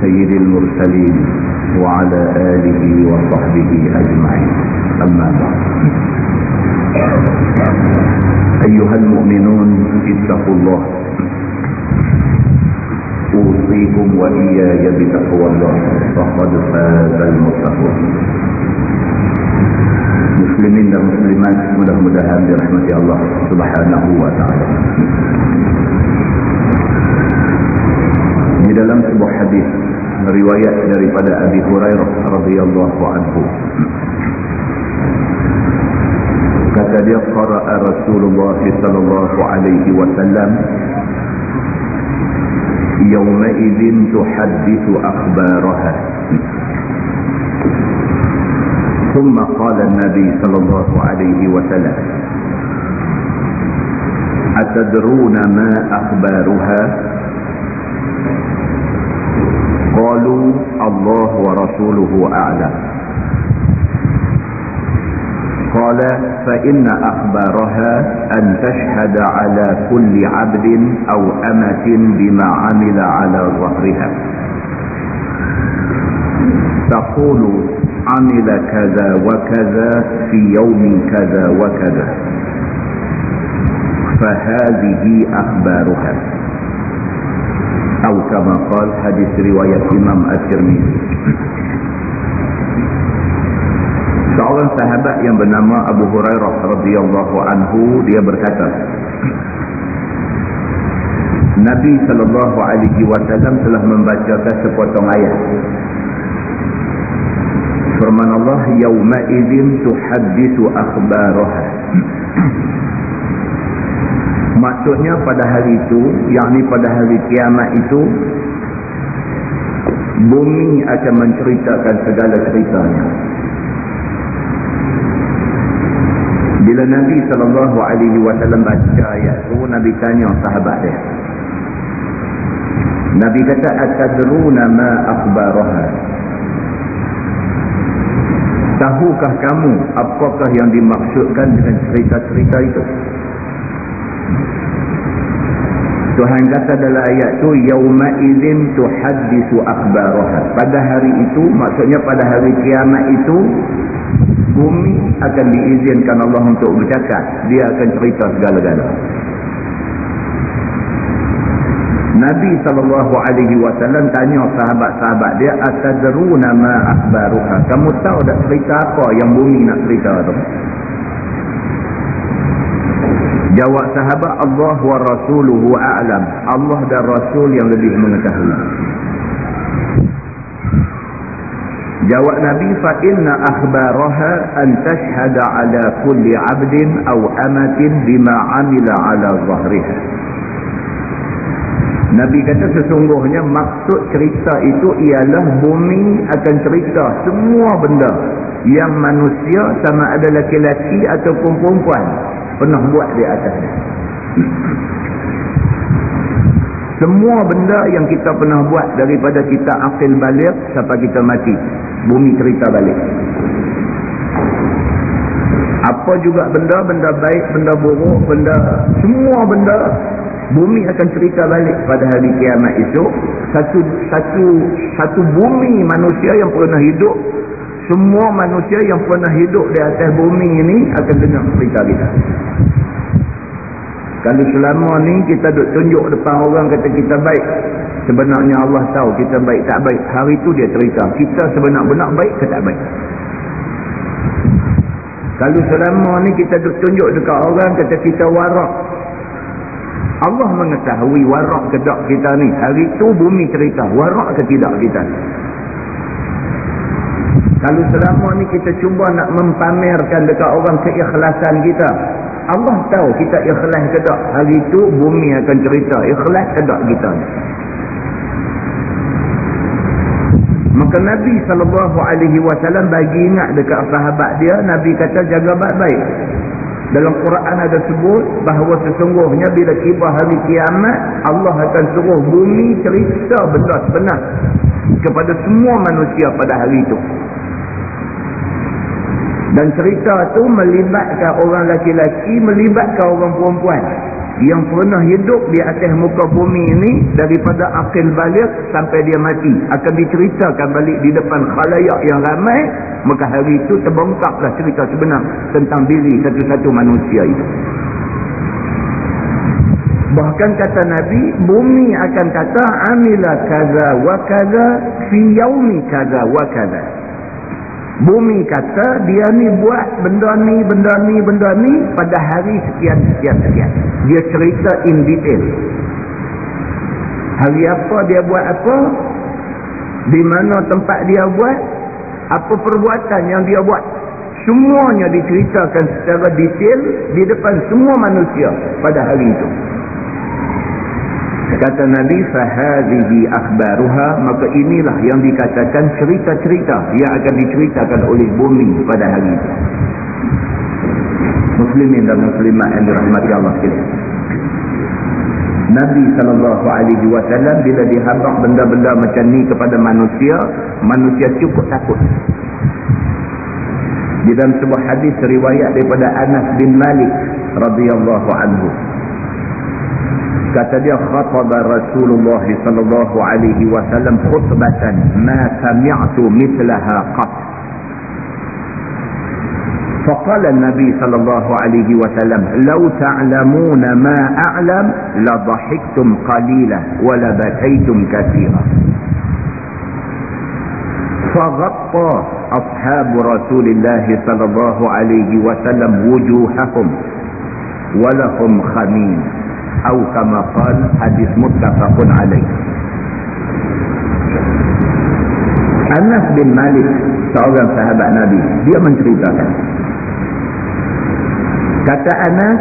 سيد المرسلين وعلى آله وصحبه أجمعين. أما بعد. أيها المؤمنون اتقوا الله. أوصيكم وإياي بتقوى الله. فقد فاز المتقون. dan muslimat mudah-mudahan dirahmati Allah Subhanahu wa taala. Di dalam sebuah hadis riwayat daripada Abi Hurairah radhiyallahu anhu kata dia qara'a Rasulullah sallallahu alaihi wasallam yawma idzin tuhaddithu akhbaraha ثم قال النبي صلى الله عليه وسلم أتدرون ما أخبارها قالوا الله ورسوله أعلم. قال فإن أخبارها أن تشهد على كل عبد أو أمة بما عمل على ظهرها. تقول عمل كذا وكذا في يوم كذا وكذا. فهذه أخبارها. atau kama qal hadis riwayat Imam At-Tirmizi seorang sahabat yang bernama Abu Hurairah radhiyallahu anhu dia berkata Nabi sallallahu alaihi wasallam telah membacakan sepotong ayat. Firman Allah yauma idzin tuhaddisu akhbaraha maksudnya pada hari itu yakni pada hari kiamat itu bumi akan menceritakan segala ceritanya. Bila Nabi wasallam baca ayat tu Nabi tanya sahabat dia. Nabi kata atadruna ma akhbaraha Tahukah kamu apakah yang dimaksudkan dengan cerita-cerita itu? Tuhan kata dalam ayat tu yauma idzin tuhaddisu akhbaraha. Pada hari itu maksudnya pada hari kiamat itu bumi akan diizinkan Allah untuk bercakap. Dia akan cerita segala-gala. Nabi SAW tanya sahabat-sahabat dia atadruna ma akhbaruha kamu tahu tak cerita apa yang bumi nak cerita tu jawab sahabat Allah wa rasuluhu a'lam. Allah dan rasul yang lebih mengetahui. Jawab Nabi fa inna akhbaraha an tashhada ala kulli 'abdin aw amatin bima 'amila 'ala dhahriha. Nabi kata sesungguhnya maksud cerita itu ialah bumi akan cerita semua benda. Yang manusia sama ada laki-laki ataupun perempuan pernah buat di atasnya. Semua benda yang kita pernah buat daripada kita akil balik sampai kita mati. Bumi cerita balik. Apa juga benda, benda baik, benda buruk, benda semua benda bumi akan cerita balik pada hari kiamat itu satu satu satu bumi manusia yang pernah hidup semua manusia yang pernah hidup di atas bumi ini akan dengar cerita kita kalau selama ni kita duk tunjuk depan orang kata kita baik sebenarnya Allah tahu kita baik tak baik hari itu dia cerita kita sebenar-benar baik ke tak baik kalau selama ni kita duk tunjuk dekat orang kata kita warak Allah mengetahui warak ke tak kita ni. Hari tu bumi cerita. Warak ke tidak kita. Kalau selama ni kita cuba nak mempamerkan dekat orang keikhlasan kita. Allah tahu kita ikhlas ke tak. Hari tu bumi akan cerita. Ikhlas ke tak kita ni. Maka Nabi SAW bagi ingat dekat sahabat dia, Nabi kata jaga baik-baik. Dalam Quran ada sebut bahawa sesungguhnya bila tiba hari kiamat, Allah akan suruh bumi cerita benda sebenar kepada semua manusia pada hari itu. Dan cerita tu melibatkan orang laki-laki, melibatkan orang perempuan. Yang pernah hidup di atas muka bumi ini daripada akil balik sampai dia mati. Akan diceritakan balik di depan khalayak yang ramai maka hari itu terbongkaklah cerita sebenar tentang diri satu-satu manusia itu. Bahkan kata Nabi bumi akan kata amila kaza wa kaza fi yaumi kaza wa kaza Bumi kata dia ni buat benda ni, benda ni, benda ni pada hari sekian, sekian, sekian. Dia cerita in detail. Hari apa dia buat apa? Di mana tempat dia buat? Apa perbuatan yang dia buat? Semuanya diceritakan secara detail di depan semua manusia pada hari itu. Kata Nabi, fahadihi akhbaruha, maka inilah yang dikatakan cerita-cerita yang akan diceritakan oleh bumi pada hari itu. Muslimin dan muslimat yang dirahmati Allah sekalian. Nabi SAW bila dihabak benda-benda macam ni kepada manusia, manusia cukup takut. Di dalam sebuah hadis riwayat daripada Anas bin Malik radhiyallahu anhu kata dia khataba Rasulullah sallallahu alaihi wasallam khutbatan ma sami'tu mithlaha qat. فقال النبي صلى الله عليه وسلم لو تعلمون ما أعلم لضحكتم قليلا ولبكيتم كثيرا فغطى أصحاب رسول الله صلى الله عليه وسلم وجوههم ولهم خمين atau kama qal hadis muttafaqun alaih. Anas bin Malik seorang sahabat Nabi dia menceritakan. Kata Anas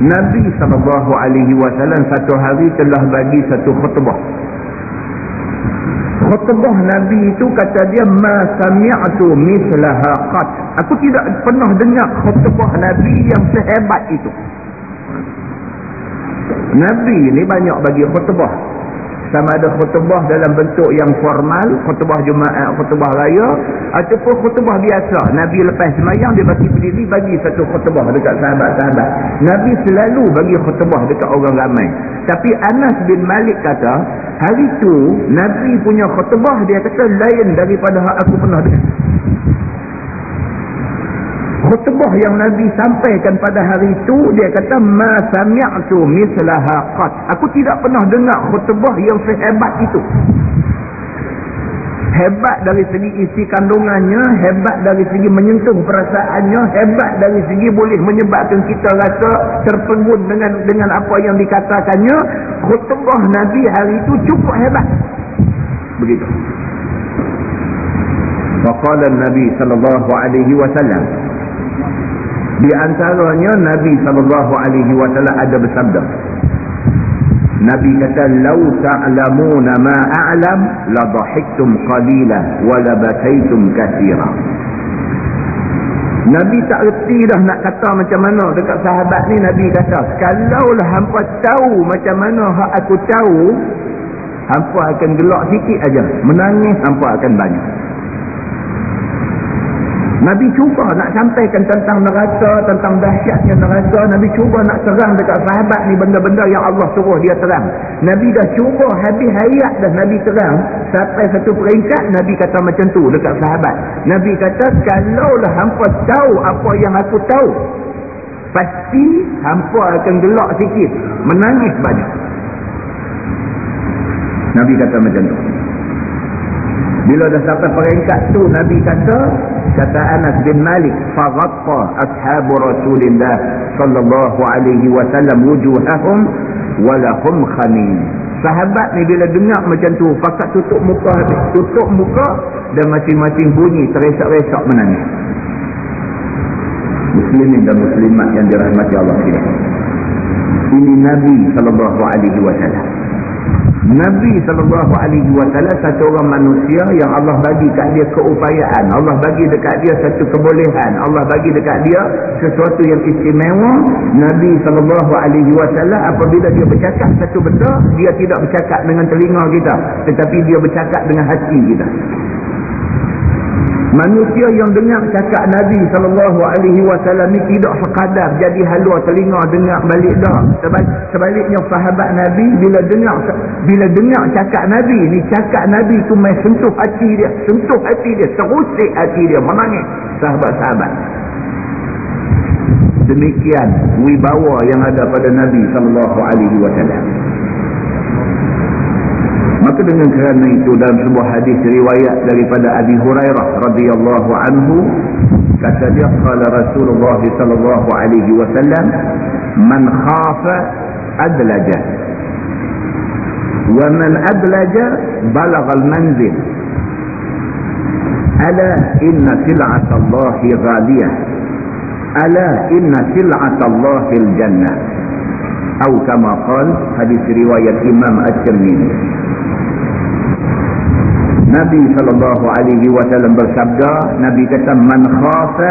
Nabi sallallahu alaihi wasallam satu hari telah bagi satu khutbah. Khutbah Nabi itu kata dia ma sami'tu mithlaha qat. Aku tidak pernah dengar khutbah Nabi yang sehebat itu Nabi ni banyak bagi khutbah. Sama ada khutbah dalam bentuk yang formal, khutbah Jumaat, khutbah raya, ataupun khutbah biasa. Nabi lepas semayang, dia bagi berdiri, bagi satu khutbah dekat sahabat-sahabat. Nabi selalu bagi khutbah dekat orang ramai. Tapi Anas bin Malik kata, hari tu Nabi punya khutbah, dia kata lain daripada aku pernah dengar khutbah yang Nabi sampaikan pada hari itu dia kata ma sami'tu mislaha qat. Aku tidak pernah dengar khutbah yang sehebat itu. Hebat dari segi isi kandungannya hebat dari segi menyentuh perasaannya hebat dari segi boleh menyebabkan kita rasa terpengun dengan dengan apa yang dikatakannya. Khutbah Nabi hari itu cukup hebat. Begitu. Faqala Nabi sallallahu alaihi wasallam di antaranya Nabi SAW ada bersabda. Nabi kata, "Lau ta'lamuna ma a'lam, la dhahiktum qalila wa la bakaitum katsira." Nabi tak reti dah nak kata macam mana dekat sahabat ni Nabi kata, "Kalaulah hangpa tahu macam mana hak aku tahu, hangpa akan gelak sikit aja, menangis hangpa akan banyak." Nabi cuba nak sampaikan tentang neraka, tentang dahsyatnya neraka. Nabi cuba nak terang dekat sahabat ni benda-benda yang Allah suruh dia terang. Nabi dah cuba habis hayat dah Nabi terang. Sampai satu peringkat, Nabi kata macam tu dekat sahabat. Nabi kata, kalaulah hampa tahu apa yang aku tahu, pasti hampa akan gelak sikit. Menangis banyak. Nabi kata macam tu. Bila dah sampai peringkat tu Nabi kata kata Anas bin Malik faghatta ashabu Rasulillah sallallahu alaihi wasallam wujuhahum walahum khamin Sahabat ni bila dengar macam tu pakat tutup muka tutup muka dan masing-masing bunyi teresak-resak menangis. Muslimin dan muslimat yang dirahmati Allah. Ini Nabi sallallahu alaihi wasallam. Nabi SAW satu orang manusia yang Allah bagi kat dia keupayaan. Allah bagi dekat dia satu kebolehan. Allah bagi dekat dia sesuatu yang istimewa. Nabi SAW apabila dia bercakap satu benda, dia tidak bercakap dengan telinga kita. Tetapi dia bercakap dengan hati kita. Manusia yang dengar cakap Nabi SAW ni tidak sekadar jadi halua telinga dengar balik dah. Sebaliknya sahabat Nabi bila dengar bila dengar cakap Nabi ni cakap Nabi tu main sentuh hati dia. Sentuh hati dia. Terusik hati dia. Menangis sahabat-sahabat. Demikian wibawa yang ada pada Nabi SAW. Maka dengan kerana itu dalam sebuah hadis riwayat daripada Abi Hurairah radhiyallahu anhu kata dia qala Rasulullah sallallahu alaihi wasallam man khafa adlaja wa man adlaja balagha al-manzil ala inna sil'ata Allah ghaliyah ala inna sil'ata Allah al-jannah atau kama qala hadis riwayat Imam At-Tirmidzi Nabi sallallahu alaihi wasallam bersabda, Nabi kata man khafa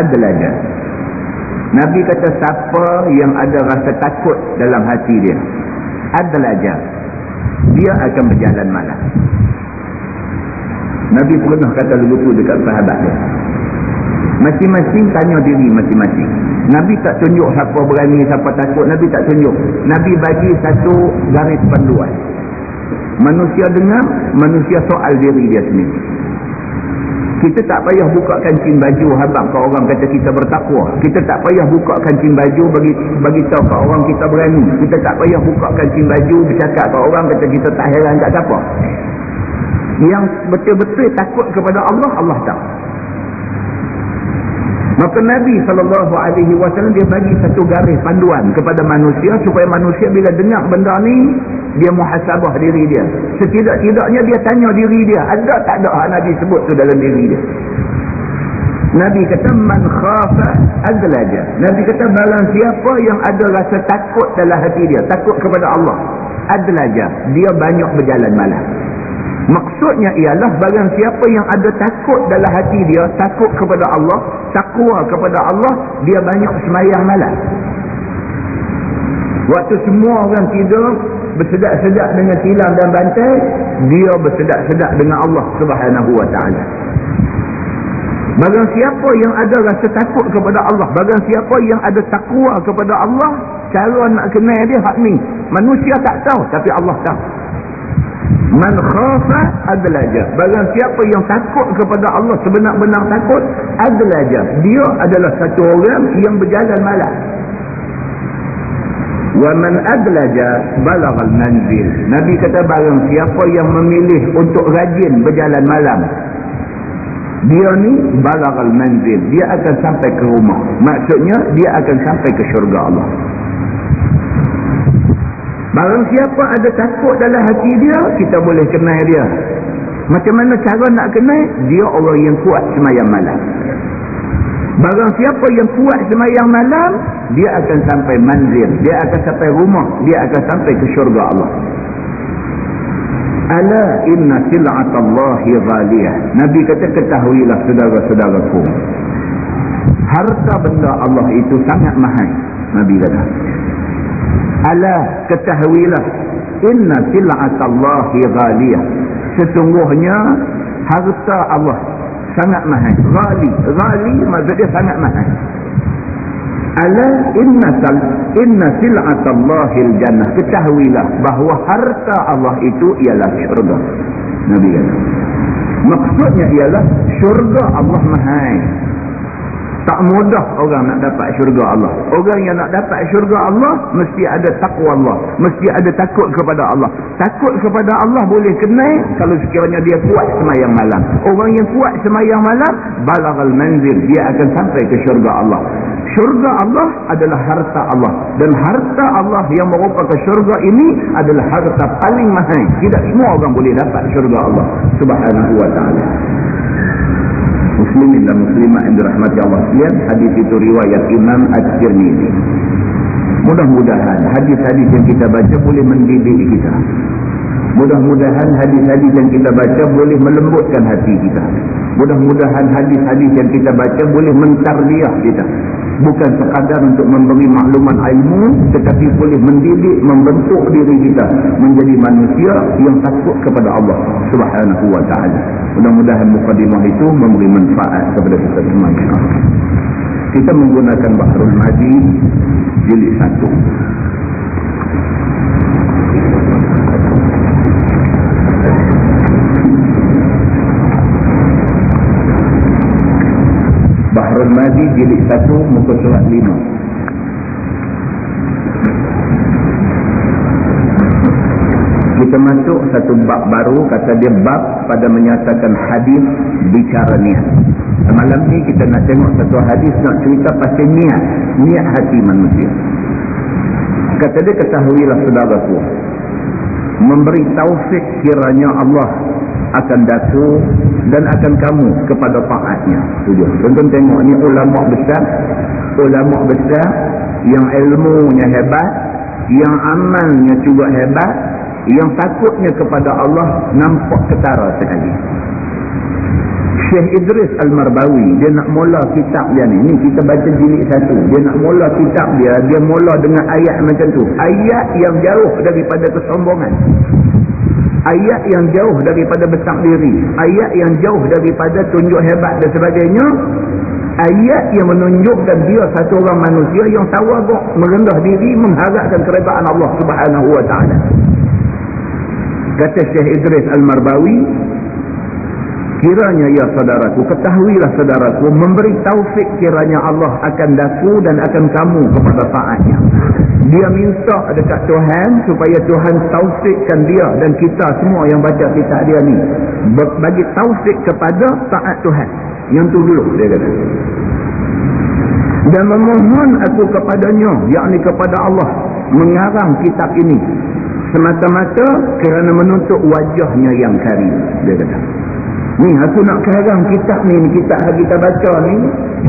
adlaja. Nabi kata siapa yang ada rasa takut dalam hati dia, adlaja. Dia akan berjalan malam. Nabi pernah kata begitu dekat sahabat dia. Masing-masing tanya diri masing-masing. Nabi tak tunjuk siapa berani, siapa takut. Nabi tak tunjuk. Nabi bagi satu garis panduan. Manusia dengar, manusia soal diri dia sendiri. Kita tak payah buka kancing baju habang ke orang kata kita bertakwa. Kita tak payah buka kancing baju bagi bagi tahu ke orang kita berani. Kita tak payah buka kancing baju bercakap ke orang kata kita tak heran tak siapa. Yang betul-betul takut kepada Allah, Allah tahu. Maka Nabi SAW dia bagi satu garis panduan kepada manusia supaya manusia bila dengar benda ni dia muhasabah diri dia. Setidak-tidaknya dia tanya diri dia. Ada tak ada hak Nabi sebut tu dalam diri dia. Nabi kata man khafa adlaja. Nabi kata balang siapa yang ada rasa takut dalam hati dia. Takut kepada Allah. Adlaja. Dia banyak berjalan malam. Maksudnya ialah barang siapa yang ada takut dalam hati dia, takut kepada Allah, takwa kepada Allah, dia banyak semayang malam. Waktu semua orang tidur, bersedak-sedak dengan silam dan bantai, dia bersedak-sedak dengan Allah subhanahu wa ta'ala. Barang siapa yang ada rasa takut kepada Allah, barang siapa yang ada takwa kepada Allah, cara nak kenal dia hak ni. Manusia tak tahu, tapi Allah tahu. Man khafa adlaja. Barang siapa yang takut kepada Allah sebenar-benar takut, adlaja. Dia adalah satu orang yang berjalan malam. Wa man adlaja balaghal manzil. Nabi kata barang siapa yang memilih untuk rajin berjalan malam, dia ni balaghal manzil. Dia akan sampai ke rumah. Maksudnya dia akan sampai ke syurga Allah. Barang siapa ada takut dalam hati dia, kita boleh kenal dia. Macam mana cara nak kenal? Dia orang yang kuat semayang malam. Barang siapa yang kuat semayang malam, dia akan sampai manzil. Dia akan sampai rumah. Dia akan sampai ke syurga Allah. Ala inna sil'atallahi ghaliyah. Nabi kata ketahuilah saudara-saudaraku. Harta benda Allah itu sangat mahal. Nabi kata ala ketahuilah inna sil'atallahi ghaliyah sesungguhnya harta Allah sangat mahal. Ghali. Ghali maksudnya sangat mahal. Ala inna sal inna sil'atallahi aljannah. Ketahuilah bahawa harta Allah itu ialah syurga. Nabi kata. Maksudnya ialah syurga Allah mahal tak mudah orang nak dapat syurga Allah. Orang yang nak dapat syurga Allah, mesti ada takwa Allah. Mesti ada takut kepada Allah. Takut kepada Allah boleh kenal kalau sekiranya dia kuat semayang malam. Orang yang kuat semayang malam, balagal manzil. Dia akan sampai ke syurga Allah. Syurga Allah adalah harta Allah. Dan harta Allah yang merupakan syurga ini adalah harta paling mahal. Tidak semua orang boleh dapat syurga Allah. Subhanahu wa ta'ala muslimin dan muslimat yang dirahmati Allah sekalian hadis itu riwayat Imam At-Tirmizi mudah-mudahan hadis-hadis yang kita baca boleh mendidik kita Mudah-mudahan hadis-hadis yang kita baca boleh melembutkan hati kita. Mudah-mudahan hadis-hadis yang kita baca boleh mentarbiah kita. Bukan sekadar untuk memberi makluman ilmu tetapi boleh mendidik, membentuk diri kita menjadi manusia yang takut kepada Allah Subhanahu wa taala. Mudah-mudahan mukadimah itu memberi manfaat kepada kita semua. Kita menggunakan Bahrul Madi jilid 1. Bahrul Madi jilid 1 muka surat 5 kita masuk satu bab baru kata dia bab pada menyatakan hadis bicara niat malam ni kita nak tengok satu hadis nak cerita pasal niat niat hati manusia kata dia ketahuilah saudaraku memberi taufik kiranya Allah akan daku dan akan kamu kepada taatnya. Tujuh. Tonton tengok ni ulama besar, ulama besar yang ilmunya hebat, yang amalnya juga hebat, yang takutnya kepada Allah nampak ketara sekali. Syekh Idris Al-Marbawi dia nak mula kitab dia ni. Ni kita baca jilid satu. Dia nak mula kitab dia dia mula dengan ayat macam tu. Ayat yang jauh daripada kesombongan. Ayat yang jauh daripada besar diri. Ayat yang jauh daripada tunjuk hebat dan sebagainya. Ayat yang menunjukkan dia satu orang manusia yang tawaduk merendah diri mengharapkan keredaan Allah subhanahu wa ta'ala kata Syekh Idris Al-Marbawi kiranya ya saudaraku ketahuilah saudaraku memberi taufik kiranya Allah akan daku dan akan kamu kepada taatnya dia minta dekat Tuhan supaya Tuhan taufikkan dia dan kita semua yang baca kitab dia ni. Bagi taufik kepada taat Tuhan. Yang tu dulu dia kata. Dan memohon aku kepadanya yakni kepada Allah mengarang kitab ini semata-mata kerana menuntut wajahnya yang karim dia kata Ni aku nak karang kitab ni, kitab yang kita baca ni.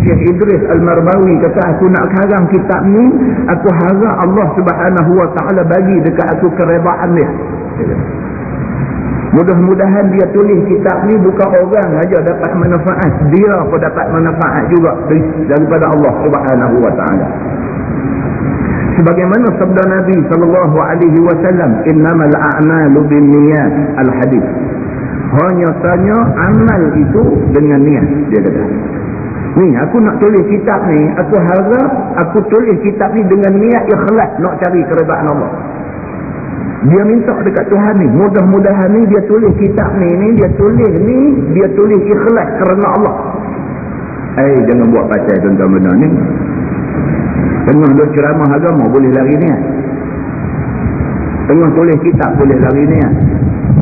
Syekh Idris Al-Marbawi kata aku nak karang kitab ni. Aku harap Allah subhanahu wa ta'ala bagi dekat aku kerebaan dia. Mudah-mudahan dia tulis kitab ni bukan orang aja dapat manfaat. Dia pun dapat manfaat juga daripada Allah subhanahu wa ta'ala. Sebagaimana sabda Nabi sallallahu alaihi wasallam, "Innamal a'malu binniyat." Al-hadis. Hanya tanya amal itu dengan niat dia kata. Ni aku nak tulis kitab ni aku harap aku tulis kitab ni dengan niat ikhlas nak cari keredaan Allah. Dia minta dekat Tuhan ni mudah-mudahan ni dia tulis kitab ni ni dia tulis ni dia tulis ikhlas kerana Allah. Eh jangan buat pasal tuan-tuan benar ni tengah dua ceramah agama boleh lari ni tengah tulis kitab boleh lari ni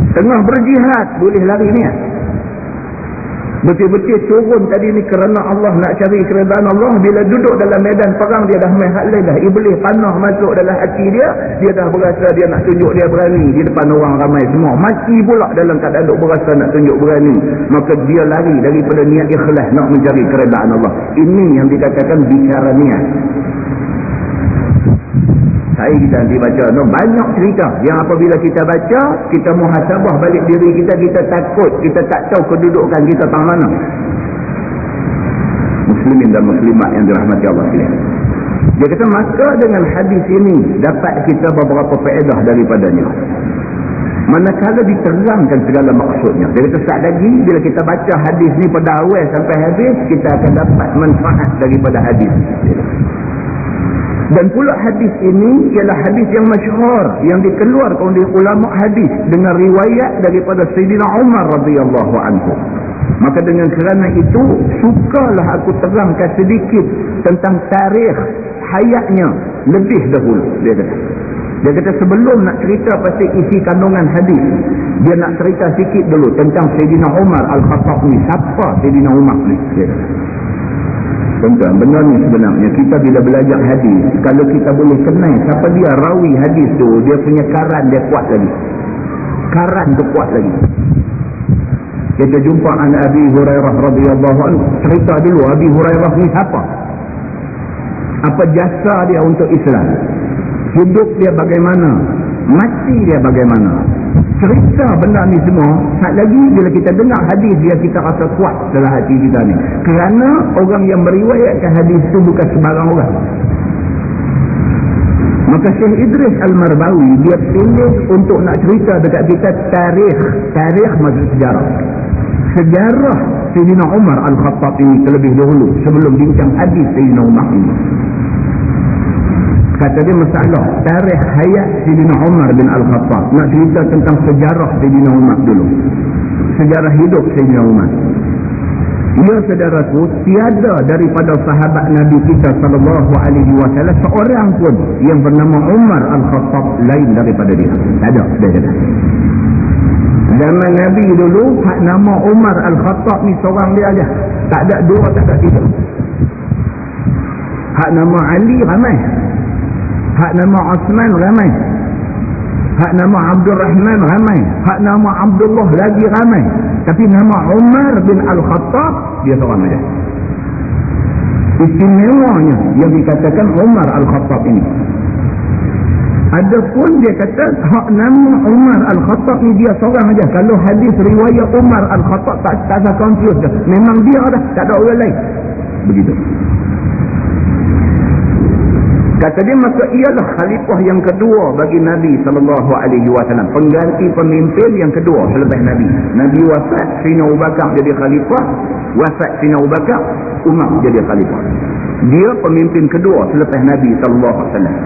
Tengah berjihad boleh lari ni. Betul-betul turun tadi ni kerana Allah nak cari keredaan Allah. Bila duduk dalam medan perang dia dah main halal dah. Iblis panah masuk dalam hati dia. Dia dah berasa dia nak tunjuk dia berani di depan orang ramai semua. Mati pula dalam keadaan duk berasa nak tunjuk berani. Maka dia lari daripada niat ikhlas nak mencari keredaan Allah. Ini yang dikatakan bicara niat saya kita nanti baca. No, banyak cerita. Yang apabila kita baca kita muhasabah balik diri kita kita takut kita tak tahu kedudukan kita tang mana. Muslimin dan muslimat yang dirahmati Allah sekalian. Dia kata maka dengan hadis ini dapat kita beberapa faedah daripadanya. Manakala diterangkan segala maksudnya. Dia kata saat lagi bila kita baca hadis ni pada awal sampai habis kita akan dapat manfaat daripada hadis dan pula hadis ini ialah hadis yang masyhur yang dikeluarkan oleh ulama hadis dengan riwayat daripada Sayyidina Umar radhiyallahu anhu. Maka dengan kerana itu sukalah aku terangkan sedikit tentang tarikh hayatnya lebih dahulu dia kata. Dia kata sebelum nak cerita pasal isi kandungan hadis, dia nak cerita sikit dulu tentang Sayyidina Umar Al-Khattab ni. Siapa Sayyidina Umar ni? Dia kata. Tuan-tuan, benar ni sebenarnya kita bila belajar hadis, kalau kita boleh kenal siapa dia rawi hadis tu, dia punya karan dia kuat lagi. Karan tu kuat lagi. Kita jumpa an Abi Hurairah radhiyallahu anhu. Cerita dulu Abi Hurairah ni siapa? Apa jasa dia untuk Islam? Hidup dia bagaimana? Mati dia bagaimana? cerita benda ni semua tak lagi bila kita dengar hadis dia kita rasa kuat dalam hati kita ni. Kerana orang yang meriwayatkan hadis tu bukan sebarang orang. Maka Syekh Idris Al-Marbawi dia pilih untuk nak cerita dekat kita tarikh tarikh maksud sejarah. Sejarah Sayyidina Umar Al-Khattab ini terlebih dahulu sebelum bincang hadis Sayyidina Umar ini kata dia masalah tarikh hayat Sayyidina Umar bin Al-Khattab nak cerita tentang sejarah Sayyidina Umar dulu sejarah hidup Sayyidina Umar Ya saudaraku, tiada daripada sahabat Nabi kita sallallahu alaihi wasallam seorang pun yang bernama Umar Al-Khattab lain daripada dia. Tak ada, dia. Zaman Nabi dulu, hak nama Umar Al-Khattab ni seorang dia aja. Tak ada dua, tak ada tiga. Hak nama Ali ramai. Hak nama Osman ramai. Hak nama Abdul Rahman ramai. Hak nama Abdullah lagi ramai. Tapi nama Umar bin Al-Khattab, dia seorang saja. Istimewanya yang dikatakan Umar Al-Khattab ini. Adapun dia kata hak nama Umar Al-Khattab ni dia seorang saja. Kalau hadis riwayat Umar Al-Khattab tak tak ada confuse dah. Memang dia dah, tak ada orang lain. Begitu. Kata dia maka ialah khalifah yang kedua bagi Nabi sallallahu alaihi wasallam, pengganti pemimpin yang kedua selepas Nabi. Nabi wafat, Sina Abu Bakar jadi khalifah, wafat Sina Abu Bakar, Umar jadi khalifah. Dia pemimpin kedua selepas Nabi sallallahu alaihi wasallam.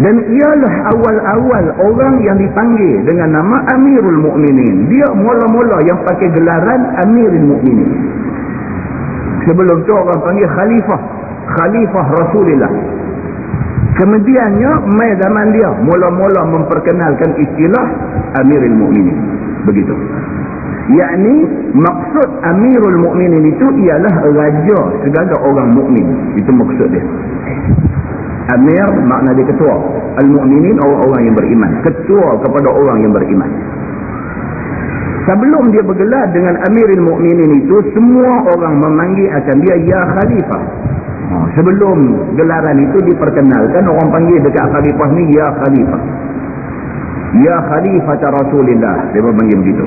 Dan ialah awal-awal orang yang dipanggil dengan nama Amirul Mukminin. Dia mula-mula yang pakai gelaran Amirul Mukminin. Sebelum tu orang panggil khalifah. Khalifah Rasulullah. Kemudiannya mai zaman dia mula-mula memperkenalkan istilah Amirul Mukminin. Begitu. Yakni maksud Amirul Mukminin itu ialah raja segala orang mukmin. Itu maksud dia. Amir makna dia ketua. Al-Mu'minin orang-orang yang beriman. Ketua kepada orang yang beriman. Sebelum dia bergelar dengan Amirul Mukminin itu semua orang memanggil akan dia ya khalifah. Ha, sebelum gelaran itu diperkenalkan orang panggil dekat khalifah ni ya khalifah. Ya khalifah rasulillah dia panggil begitu.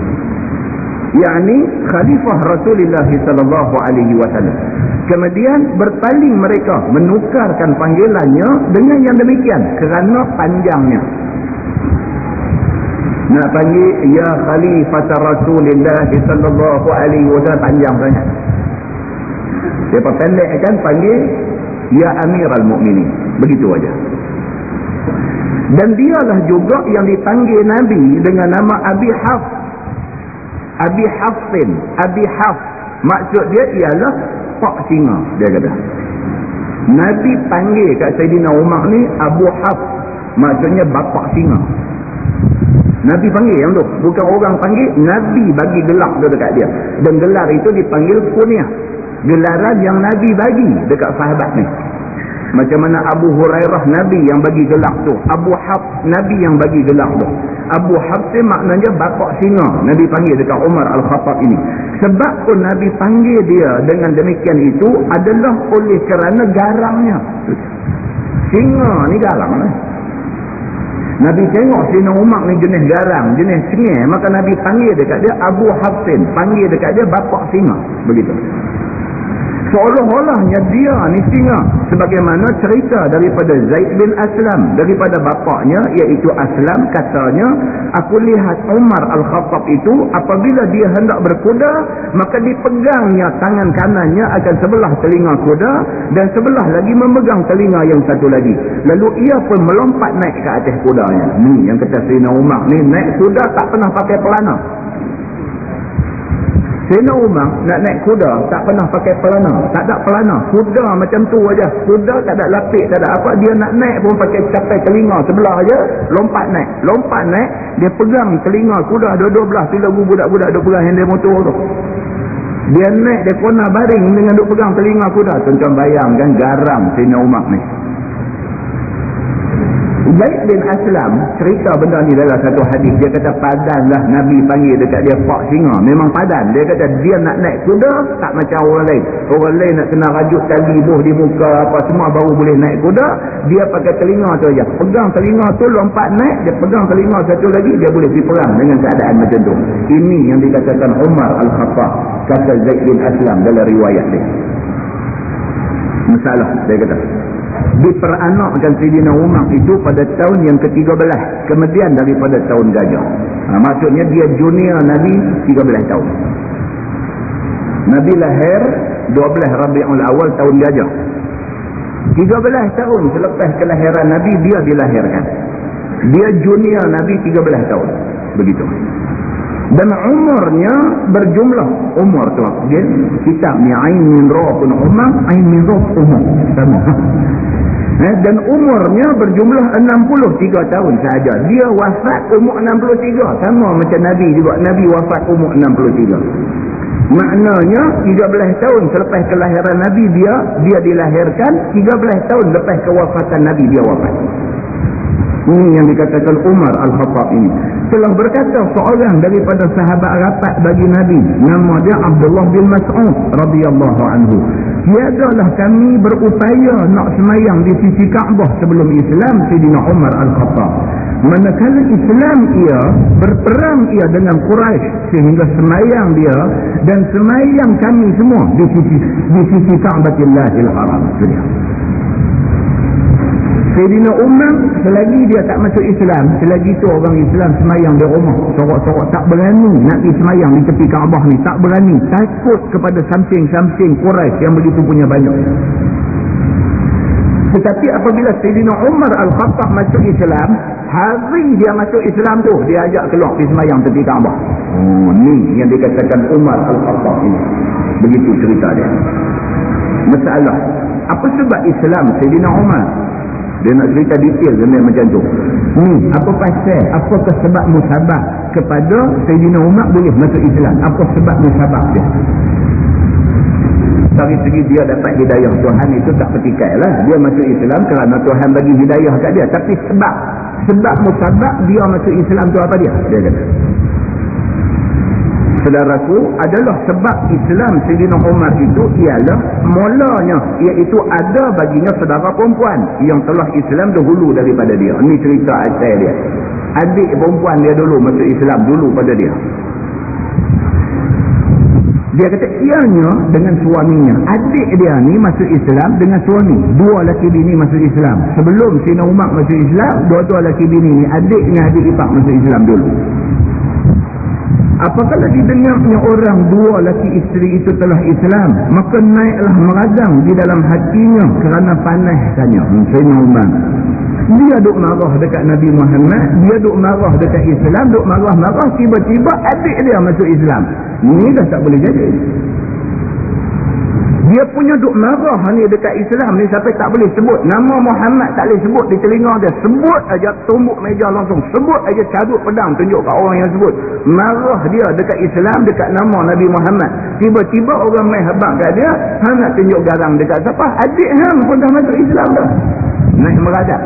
Yakni khalifah rasulillah sallallahu alaihi wasallam. Kemudian berpaling mereka menukarkan panggilannya dengan yang demikian kerana panjangnya. Nak panggil ya khalifah rasulillah sallallahu alaihi wasallam panjang sangat dia pendek kan panggil Ya Amiral Mukminin. Begitu aja. Dan dialah juga yang dipanggil Nabi dengan nama Abi Haf. Abi Hafin. Abi Haf. Maksud dia ialah Pak Singa. Dia kata. Nabi panggil kat Sayyidina Umar ni Abu Haf. Maksudnya Bapak Singa. Nabi panggil yang tu. Bukan orang panggil. Nabi bagi gelar tu dekat dia. Dan gelar itu dipanggil Kunyah gelaran yang Nabi bagi dekat sahabat ni. Macam mana Abu Hurairah Nabi yang bagi gelak tu. Abu Hab Nabi yang bagi gelak tu. Abu Hab tu maknanya bapak singa. Nabi panggil dekat Umar Al-Khattab ini. Sebab pun Nabi panggil dia dengan demikian itu adalah oleh kerana garangnya. Singa ni garang lah. Nabi tengok Sina Umar ni jenis garang, jenis sengih. Maka Nabi panggil dekat dia Abu Hafsin. Panggil dekat dia bapak singa. Begitu seolah-olahnya dia ni singa sebagaimana cerita daripada Zaid bin Aslam daripada bapaknya iaitu Aslam katanya aku lihat Umar Al-Khattab itu apabila dia hendak berkuda maka dipegangnya tangan kanannya akan sebelah telinga kuda dan sebelah lagi memegang telinga yang satu lagi. Lalu ia pun melompat naik ke atas kudanya. Ni yang kata Sina Umar. Ni naik kuda tak pernah pakai pelana Sayyidina Umar nak naik kuda tak pernah pakai pelana. Tak ada pelana. Kuda macam tu aja. Kuda tak ada lapik, tak ada apa. Dia nak naik pun pakai capai telinga sebelah aja. Lompat naik. Lompat naik. Dia pegang telinga kuda dua-dua belah. Bila budak-budak duk pegang handle motor tu. Dia naik, dia kena baring dengan duk pegang telinga kuda. Tuan-tuan bayangkan garam Sayyidina Umar ni. Zaid bin Aslam cerita benda ni dalam satu hadis. Dia kata padan lah Nabi panggil dekat dia pak singa. Memang padan. Dia kata dia nak naik kuda tak macam orang lain. Orang lain nak kena rajuk tali buh di muka apa semua baru boleh naik kuda. Dia pakai telinga tu aja. Pegang telinga tu lompat naik dia pegang telinga satu lagi dia boleh pergi perang dengan keadaan macam tu. Ini yang dikatakan Umar Al-Khattab kata Zaid bin Aslam dalam riwayat dia. Masalah dia kata diperanakkan Sayyidina Umar itu pada tahun yang ke-13 kemudian daripada tahun gajah. Ha, maksudnya dia junior Nabi 13 tahun. Nabi lahir 12 Rabi'ul Awal tahun gajah. 13 tahun selepas kelahiran Nabi dia dilahirkan. Dia junior Nabi 13 tahun. Begitu. Dan umurnya berjumlah. Umur tu dia? Kitab ni ain min ra pun umar ain min ra umur sama eh, dan umurnya berjumlah 63 tahun sahaja dia wafat umur 63 sama macam Nabi juga Nabi wafat umur 63 maknanya 13 tahun selepas kelahiran Nabi dia dia dilahirkan 13 tahun lepas kewafatan Nabi dia wafat ini yang dikatakan Umar Al-Khattab ini. Telah berkata seorang daripada sahabat rapat bagi Nabi. Nama dia Abdullah bin Mas'ud radhiyallahu anhu. Tiadalah kami berupaya nak semayang di sisi Kaabah sebelum Islam Sayyidina Umar Al-Khattab. Manakala Islam ia berperang ia dengan Quraisy sehingga semayang dia dan semayang kami semua di sisi di sisi Ka'batillahil Haram. Sayyidina Umar selagi dia tak masuk Islam selagi tu orang Islam semayang di rumah sorok-sorok tak berani nak pergi semayang di tepi Kaabah ni tak berani takut kepada samping-samping Quraisy yang begitu punya banyak. Tetapi apabila Sayyidina Umar Al-Khattab masuk Islam hari dia masuk Islam tu dia ajak keluar pergi semayang tepi Kaabah. Oh, ni yang dikatakan Umar Al-Khattab ini begitu cerita dia. Masalah apa sebab Islam Sayyidina Umar dia nak cerita detail benda macam tu. Ni, apa pasal? Apa sebab musabah kepada Sayyidina Umar boleh masuk Islam? Apa sebab musabah dia? Dari segi dia dapat hidayah Tuhan itu tak petikai lah. Dia masuk Islam kerana Tuhan bagi hidayah kat dia. Tapi sebab, sebab musabah dia masuk Islam tu apa dia? Dia kata saudaraku adalah sebab Islam Sayyidina Umar itu ialah mulanya iaitu ada baginya saudara perempuan yang telah Islam dahulu daripada dia. Ini cerita asal dia. Adik perempuan dia dulu masuk Islam dulu pada dia. Dia kata ianya dengan suaminya. Adik dia ni masuk Islam dengan suami. Dua lelaki bini masuk Islam. Sebelum Sayyidina Umar masuk Islam dua-dua lelaki bini ni adik dengan adik ipar masuk Islam dulu Apakala didengarnya orang dua laki isteri itu telah Islam, maka naiklah meradang di dalam hatinya kerana panaskannya. Sayyidina Umar. Dia duk marah dekat Nabi Muhammad, dia duk marah dekat Islam, duk marah-marah, tiba-tiba adik dia masuk Islam. Ini dah tak boleh jadi. Dia punya duk marah ni dekat Islam ni sampai tak boleh sebut. Nama Muhammad tak boleh sebut di telinga dia. Sebut aja tumbuk meja langsung. Sebut aja caduk pedang tunjuk kat orang yang sebut. Marah dia dekat Islam dekat nama Nabi Muhammad. Tiba-tiba orang main habang kat dia. Han nak tunjuk garang dekat siapa? Adik Han pun dah masuk Islam dah. Naik meradak.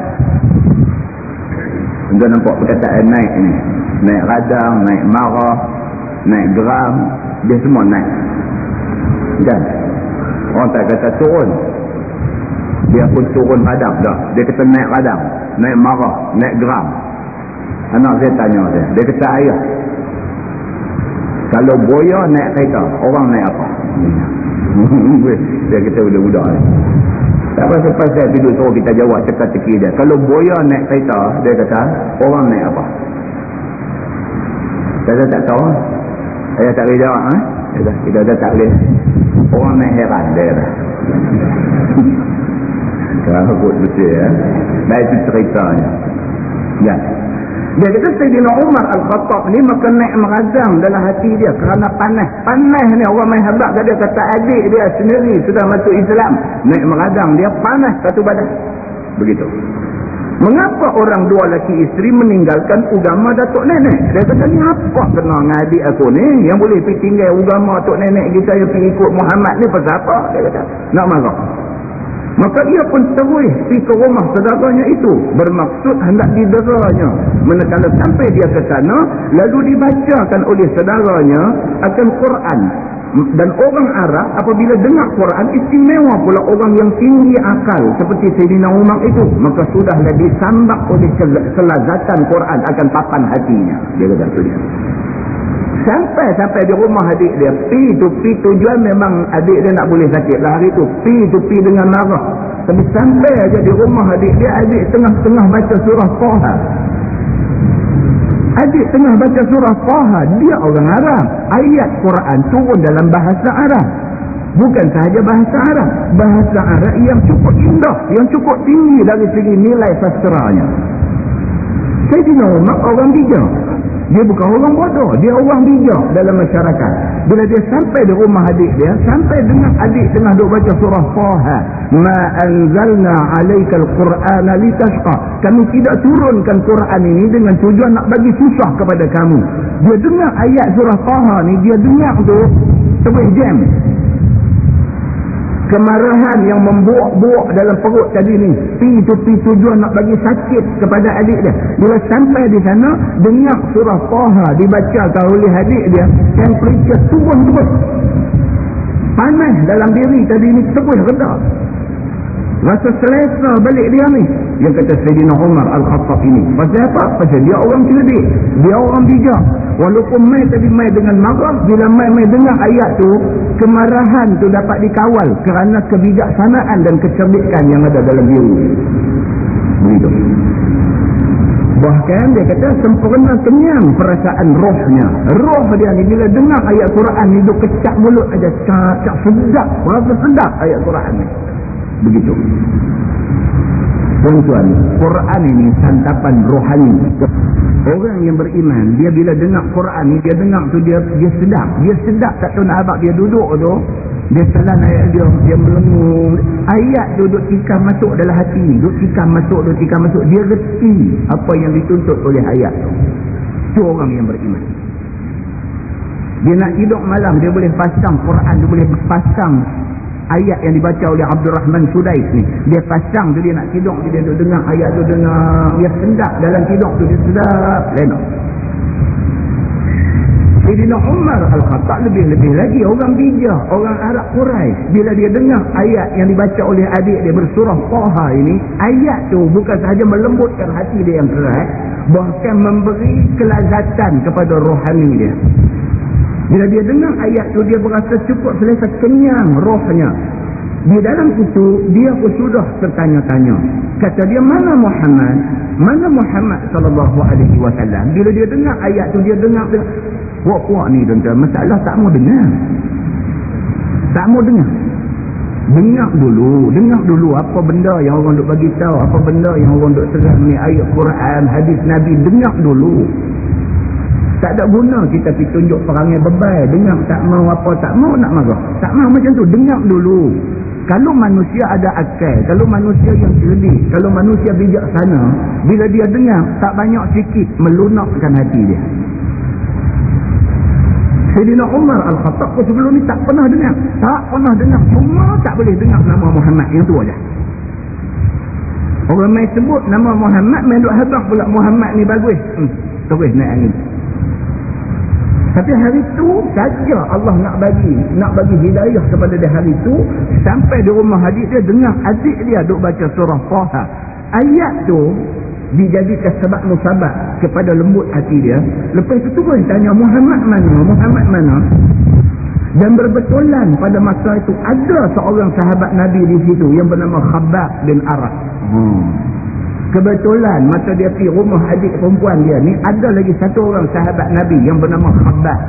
Anda nampak perkataan naik ni. Naik radang, naik marah, naik geram. Dia semua naik. Dan Orang tak kata turun. Dia pun turun padam dah. Dia kata naik padam. Naik marah. Naik geram. Anak saya tanya dia. Dia kata ayah. Kalau boya naik kereta. Orang naik apa? dia kata budak-budak ni. Tak pasal saya tidur suruh kita jawab teka-teki dia. Kalau boya naik kereta. Dia kata orang naik apa? Saya tak tahu. Ayah tak boleh jawab. Ha? Kita dah tak boleh. Orang naik heran dia dah. Kabut betul ya. Nah itu ceritanya. Ya. Dia kata Sayyidina Umar Al-Khattab ni maka naik merazang dalam hati dia kerana panas. Panas ni orang main habak dia kata adik dia sendiri sudah masuk Islam. Naik merazang dia panas satu badan. Begitu. Mengapa orang dua laki isteri meninggalkan agama datuk nenek? Dia kata, ni apa kena dengan adik aku ni? Yang boleh pergi tinggal agama datuk nenek kita yang pergi ikut Muhammad ni pasal apa? Dia kata, nak marah. Maka ia pun terus pergi ke rumah saudaranya itu. Bermaksud hendak dideranya. Manakala sampai dia ke sana, lalu dibacakan oleh saudaranya akan Quran. Dan orang Arab apabila dengar Quran, istimewa pula orang yang tinggi akal. Seperti Sayyidina Umar itu. Maka sudahlah disambak oleh kelazatan Quran akan papan hatinya. Dia kata itu dia sampai-sampai di rumah adik dia pi tu pi tujuan memang adik dia nak boleh sakit lah hari tu pi tu pi dengan marah tapi sampai aja di rumah adik dia adik tengah-tengah baca surah Taha adik tengah baca surah Taha dia orang Arab. Ayat Quran turun dalam bahasa Arab. Bukan sahaja bahasa Arab bahasa Arab yang cukup indah yang cukup tinggi dari segi nilai sastranya Sayyidina Umar orang bijak dia bukan orang bodoh. Dia orang bijak dalam masyarakat. Bila dia sampai di rumah adik dia, sampai dengan adik tengah duk baca surah Taha. Ma anzalna alaikal Qur'ana litashqa. Kami tidak turunkan Quran ini dengan tujuan nak bagi susah kepada kamu. Dia dengar ayat surah Taha ni, dia dengar tu terus jam kemarahan yang membuak-buak dalam perut tadi ni. Pi tu pi tujuan nak bagi sakit kepada adik dia. Bila sampai di sana dengar surah Taha dibacakan oleh adik dia yang turun terus panas dalam diri tadi ni terus reda Rasa selesa balik dia ni. Yang kata Sayyidina Umar Al-Khattab ini. Pasal apa? Pasal dia orang cerdik. Dia orang bijak. Walaupun mai tadi mai dengan marah. Bila mai-mai dengar ayat tu. Kemarahan tu dapat dikawal. Kerana kebijaksanaan dan kecerdikan yang ada dalam diri. Begitu. Bahkan dia kata sempurna kenyang perasaan rohnya. Roh dia ni bila dengar ayat Quran ni duk kecak mulut aja cak sedap. Rasa sedap ayat Quran ni begitu. Tuan-tuan Quran ini santapan rohani. Orang yang beriman dia bila dengar Quran ni dia dengar tu dia dia sedap. Dia sedap tak tahu nak abang dia duduk tu. Dia salam ayat dia dia melengung ayat tu duduk tikam masuk dalam hati duduk tikam masuk duduk tikam masuk. Dia reti apa yang dituntut oleh ayat tu. Tu orang yang beriman. Dia nak hidup malam dia boleh pasang Quran dia boleh pasang ayat yang dibaca oleh Abdul Rahman Sudais ni. Dia pasang tu dia nak tidur dia duduk dengar ayat tu dengar dia sedap dalam tidur tu dia sedap lena Sayyidina Umar Al-Khattab lebih-lebih lagi. Orang bijak orang Arab Quraisy. Bila dia dengar ayat yang dibaca oleh adik dia bersurah Taha ini ayat tu bukan sahaja melembutkan hati dia yang keras bahkan memberi kelazatan kepada rohani dia bila dia dengar ayat tu dia berasa cukup selesa kenyang rohnya. Di dalam itu dia pun sudah tertanya-tanya. Kata dia mana Muhammad? Mana Muhammad sallallahu alaihi wasallam? Bila dia dengar ayat tu dia dengar puak-puak ni tuan-tuan, masalah tak mau dengar. Tak mau dengar. Dengar dulu, dengar dulu apa benda yang orang duk bagi tahu, apa benda yang orang duk terang ni ayat Quran, hadis Nabi, dengar dulu. Tak ada guna kita pergi tunjuk perangai bebal. Dengar tak mau apa, tak mau nak marah. Tak mau macam tu. Dengar dulu. Kalau manusia ada akal, kalau manusia yang cerdik, kalau manusia bijaksana, bila dia dengar, tak banyak sikit melunakkan hati dia. Sayyidina Umar Al-Khattab pun sebelum ni tak pernah dengar. Tak pernah dengar. Cuma tak boleh dengar nama Muhammad. Yang tu aja. Orang main sebut nama Muhammad, main duk habang pula Muhammad ni bagus. Hmm, terus naik angin. Tapi hari itu saja Allah nak bagi nak bagi hidayah kepada dia hari itu sampai di rumah adik dia dengar adik dia duk baca surah Taha. Ayat tu dijadikan sebab musabak kepada lembut hati dia. Lepas itu turun tanya Muhammad mana? Muhammad mana? Dan berbetulan pada masa itu ada seorang sahabat Nabi di situ yang bernama Khabbab bin Arab. Hmm. Kebetulan masa dia pergi rumah adik perempuan dia ni ada lagi satu orang sahabat Nabi yang bernama Khabbab.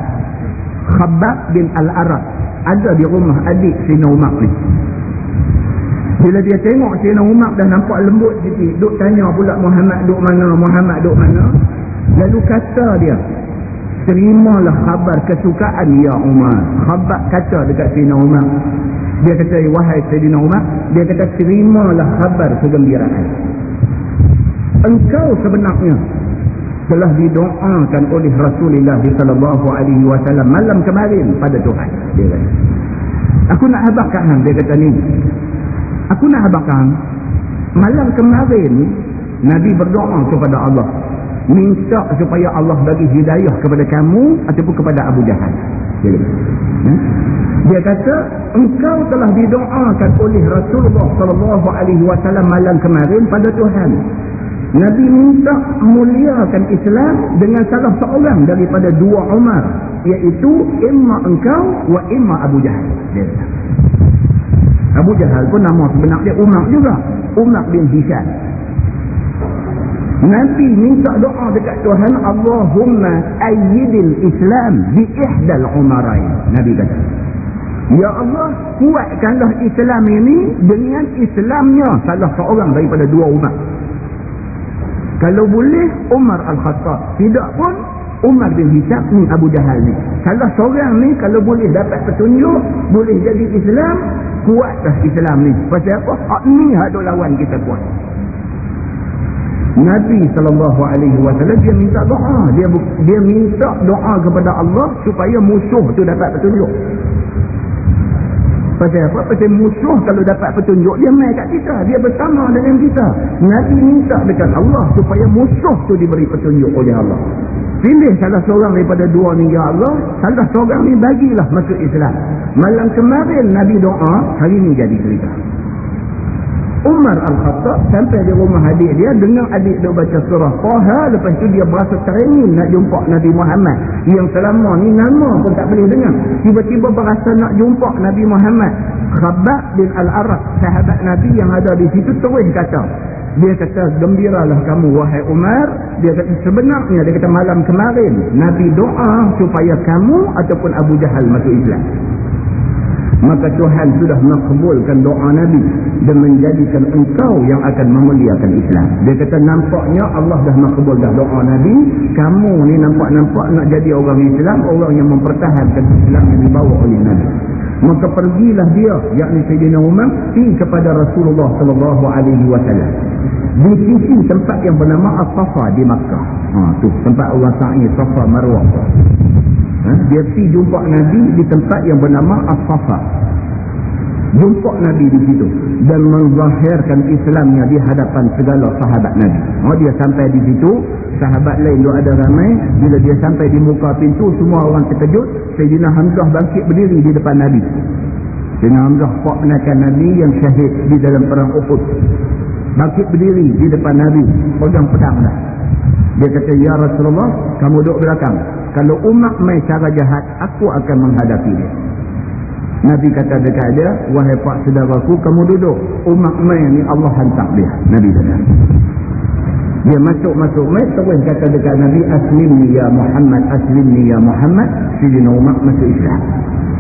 Khabbab bin Al-Arab. Ada di rumah adik Sina Umar ni. Bila dia tengok Sina Umar dah nampak lembut sikit. Duk tanya pula Muhammad duk mana, Muhammad duk mana. Lalu kata dia. Terimalah khabar kesukaan ya Umar. Khabbab kata dekat Sina Umar. Dia kata, wahai Sayyidina Umar. Dia kata, terimalah khabar kegembiraan engkau sebenarnya telah didoakan oleh Rasulullah sallallahu alaihi wasallam malam kemarin pada Tuhan dia kata aku nak habaq kat hang dia kata ni Aku nak habakkan. Malam kemarin, Nabi berdoa kepada Allah. Minta supaya Allah bagi hidayah kepada kamu ataupun kepada Abu Jahal. Dia, ya? dia kata, engkau telah didoakan oleh Rasulullah SAW malam kemarin pada Tuhan. Nabi minta muliakan Islam dengan salah seorang daripada dua Umar. Iaitu, imma engkau wa imma Abu Jahal. Dia. Abu Jahal pun nama sebenar dia Umar juga. Umar bin Hisham. Nabi minta doa dekat Tuhan. Allahumma ayyidil Islam bi ihdal umarain. Nabi kata. Ya Allah, kuatkanlah Islam ini dengan Islamnya salah seorang daripada dua umat. Kalau boleh, Umar Al-Khattab. Tidak pun, Umar bin Hisham ni Abu Jahal ni. Salah seorang ni kalau boleh dapat petunjuk, boleh jadi Islam, kuatlah Islam ni. Pasal apa? Hak ni ada lawan kita kuat. Nabi SAW dia minta doa. Dia dia minta doa kepada Allah supaya musuh tu dapat petunjuk. Pasal apa? Pasal musuh kalau dapat petunjuk, dia main kat kita. Dia bersama dengan kita. Nabi minta dekat Allah supaya musuh tu diberi petunjuk oleh Allah. Pilih salah seorang daripada dua ni, Ya Allah. Salah seorang ni bagilah masuk Islam. Malam kemarin Nabi doa, hari ni jadi cerita. Umar Al-Khattab sampai di rumah adik dia dengan adik dia baca surah Taha. Lepas tu dia berasa teringin nak jumpa Nabi Muhammad. Yang selama ni nama pun tak boleh dengar. Tiba-tiba berasa nak jumpa Nabi Muhammad. Khabat bin Al-Arab sahabat Nabi yang ada di situ terus kata. Dia kata gembiralah kamu wahai Umar. Dia kata sebenarnya dia kata malam kemarin Nabi doa supaya kamu ataupun Abu Jahal masuk Islam maka Tuhan sudah makbulkan doa Nabi dan menjadikan engkau yang akan memuliakan Islam. Dia kata nampaknya Allah dah makbul dah doa Nabi, kamu ni nampak-nampak nak jadi orang Islam, orang yang mempertahankan Islam yang dibawa oleh Nabi. Maka pergilah dia, yakni Sayyidina Umar, pergi kepada Rasulullah sallallahu alaihi wasallam. Di sisi tempat yang bernama As-Safa di Makkah. Ha tu tempat orang sa'i Safa Marwah. Ha? Dia pergi jumpa Nabi di tempat yang bernama As-Safa. Jumpa Nabi di situ. Dan menzahirkan Islamnya di hadapan segala sahabat Nabi. Oh, dia sampai di situ. Sahabat lain dia ada ramai. Bila dia sampai di muka pintu, semua orang terkejut. Sayyidina Hamzah bangkit berdiri di depan Nabi. Sayyidina Hamzah pak menakan Nabi yang syahid di dalam perang Uhud. Bangkit berdiri di depan Nabi. Pegang pedang dah. Dia kata, Ya Rasulullah, kamu duduk belakang. Kalau umat main cara jahat, aku akan menghadapi dia. Nabi kata dekat dia, Wahai pak saudaraku, kamu duduk. Umat main ni Allah hantar dia. Nabi kata. Dia masuk-masuk main, terus kata dekat Nabi, Aslim ni ya Muhammad, Aslim ni ya Muhammad. Sidina umat masuk Islam.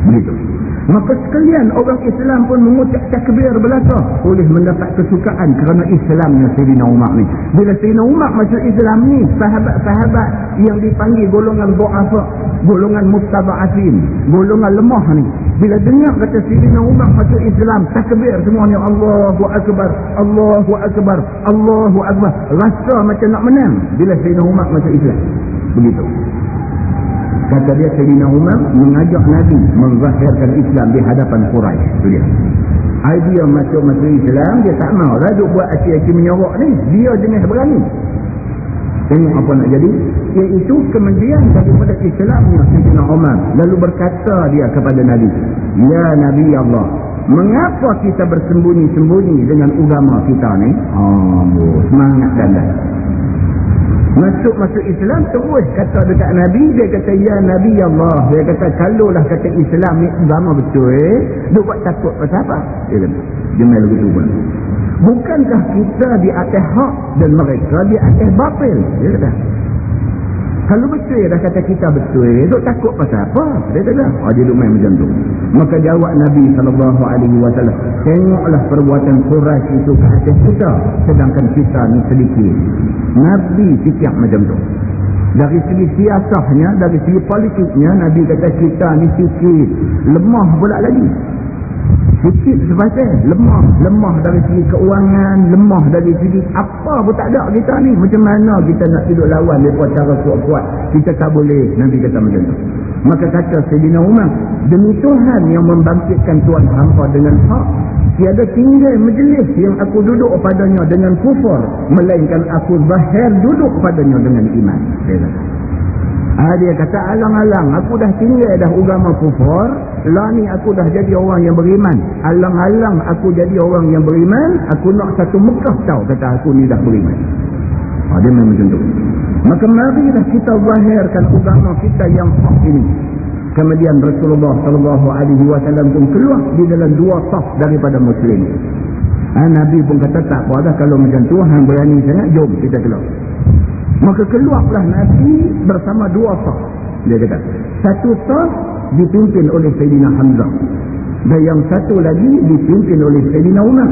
Begitu. Maka sekalian orang Islam pun mengucap takbir belaka boleh mendapat kesukaan kerana Islamnya Sayyidina Umar ni. Bila Sayyidina Umar masuk Islam ni, sahabat-sahabat yang dipanggil golongan du'afa, golongan mustaba'afin, golongan lemah ni. Bila dengar kata Sayyidina Umar masuk Islam, takbir semuanya Allahu Akbar, Allahu Akbar, Allahu Akbar. Rasa macam nak menang bila Sayyidina Umar masuk Islam. Begitu. Kata dia Sayyidina Umar mengajak Nabi menzahirkan Islam di hadapan Quraisy. Itu dia. Dia masuk-masuk Islam, dia tak mau lah duk buat asyik-asyik menyorok ni. Dia jenis berani. Tengok apa nak jadi. Iaitu kemudian daripada Islamnya Sayyidina Umar. Lalu berkata dia kepada Nabi. Ya Nabi Allah. Mengapa kita bersembunyi-sembunyi dengan agama kita ni? Oh, semangat dan dah. Masuk-masuk Islam terus kata dekat Nabi dia kata ya Nabi Allah. Dia kata kalau lah kata Islam ni agama betul eh? Dia buat takut pasal apa? Dia kata dia main lagu tu pun. Bukankah kita di atas hak dan mereka di atas batil? Dia kata kalau betul dah kata kita betul, duk takut pasal apa? Dia kata, oh, dia duk main macam tu. Maka jawab Nabi SAW, tengoklah perbuatan Quraisy itu ke atas kita, sedangkan kita ni sedikit. Nabi fikir macam tu. Dari segi siasahnya, dari segi politiknya, Nabi kata kita ni sikit. Lemah pula lagi. Sikit sebasar, lemah. Lemah dari segi keuangan, lemah dari segi apa pun tak ada kita ni. Macam mana kita nak hidup lawan mereka cara kuat-kuat. Kita tak boleh, Nabi kata macam tu. Maka kata Sayyidina Umar, demi Tuhan yang membangkitkan Tuhan hampa dengan hak, tiada tinggal majlis yang aku duduk padanya dengan kufur melainkan aku zahir duduk padanya dengan iman dia kata ha, dia kata alang-alang aku dah tinggal dah agama kufur lah ni aku dah jadi orang yang beriman. Alang-alang aku jadi orang yang beriman aku nak satu Mekah tahu kata aku ni dah beriman. Ha, dia memang macam tu. Maka marilah kita zahirkan agama kita yang hak ini. Kemudian Rasulullah sallallahu alaihi wasallam pun keluar di dalam dua saf daripada muslim. Ha, Nabi pun kata tak apa dah kalau macam tu hang berani sangat jom kita keluar maka keluarlah Nabi bersama dua saf dia kata satu saf dipimpin oleh Sayyidina Hamzah dan yang satu lagi dipimpin oleh Sayyidina Umar.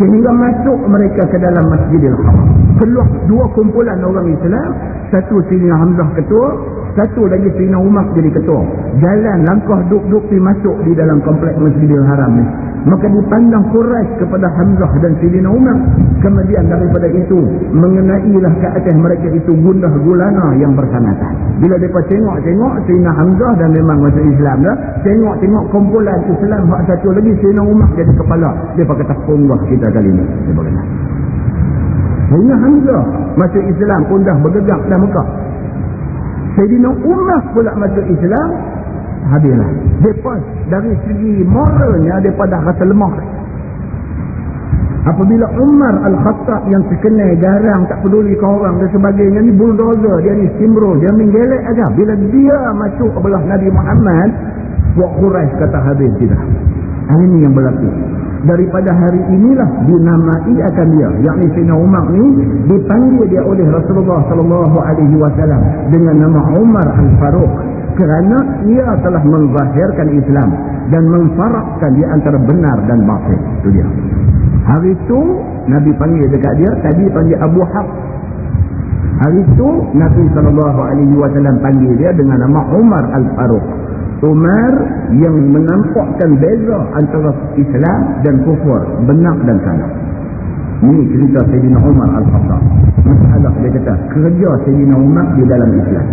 Sehingga masuk mereka ke dalam Masjidil Haram keluar dua kumpulan orang Islam satu Sayyidina Hamzah ketua satu lagi Sayyidina Umar jadi ketua. Jalan langkah duk-duk pergi masuk di dalam kompleks Masjidil Haram ni. Maka dipandang Quraisy kepada Hamzah dan Sayyidina Umar. Kemudian daripada itu mengenailah ke atas mereka itu gundah gulana yang bersangatan bila mereka tengok-tengok Sayyidina Hamzah dan memang masuk Islam dah tengok-tengok kumpulan Islam hak satu lagi Sayyidina Umar jadi kepala. Dia pakai tepung kita kali ni. Dia berkata Sayyidina Hamzah masuk Islam pun dah bergegak dah Mekah. Sayyidina Umar pula masuk Islam habislah mereka dari segi moralnya mereka dah rasa lemah. Apabila Umar Al-Khattab yang terkenal garang tak peduli ke orang dan sebagainya ni bulldozer dia ni simro dia menggelek aja. Bila dia masuk ke belah Nabi Muhammad buat Quraisy kata habis tidak. Ini yang berlaku daripada hari inilah dinamai akan dia. Yakni Sayyidina Umar ni dipanggil dia oleh Rasulullah sallallahu alaihi wasallam dengan nama Umar Al-Faruq kerana ia telah menzahirkan Islam dan memfarakkan di antara benar dan batil itu dia. Hari itu Nabi panggil dekat dia tadi panggil Abu Haq. Hari itu Nabi sallallahu alaihi wasallam panggil dia dengan nama Umar Al-Faruq Umar yang menampakkan beza antara Islam dan kufur, benar dan salah. Ini cerita Sayyidina Umar Al-Khattab. Masalah dia kata, kerja Sayyidina Umar di dalam Islam.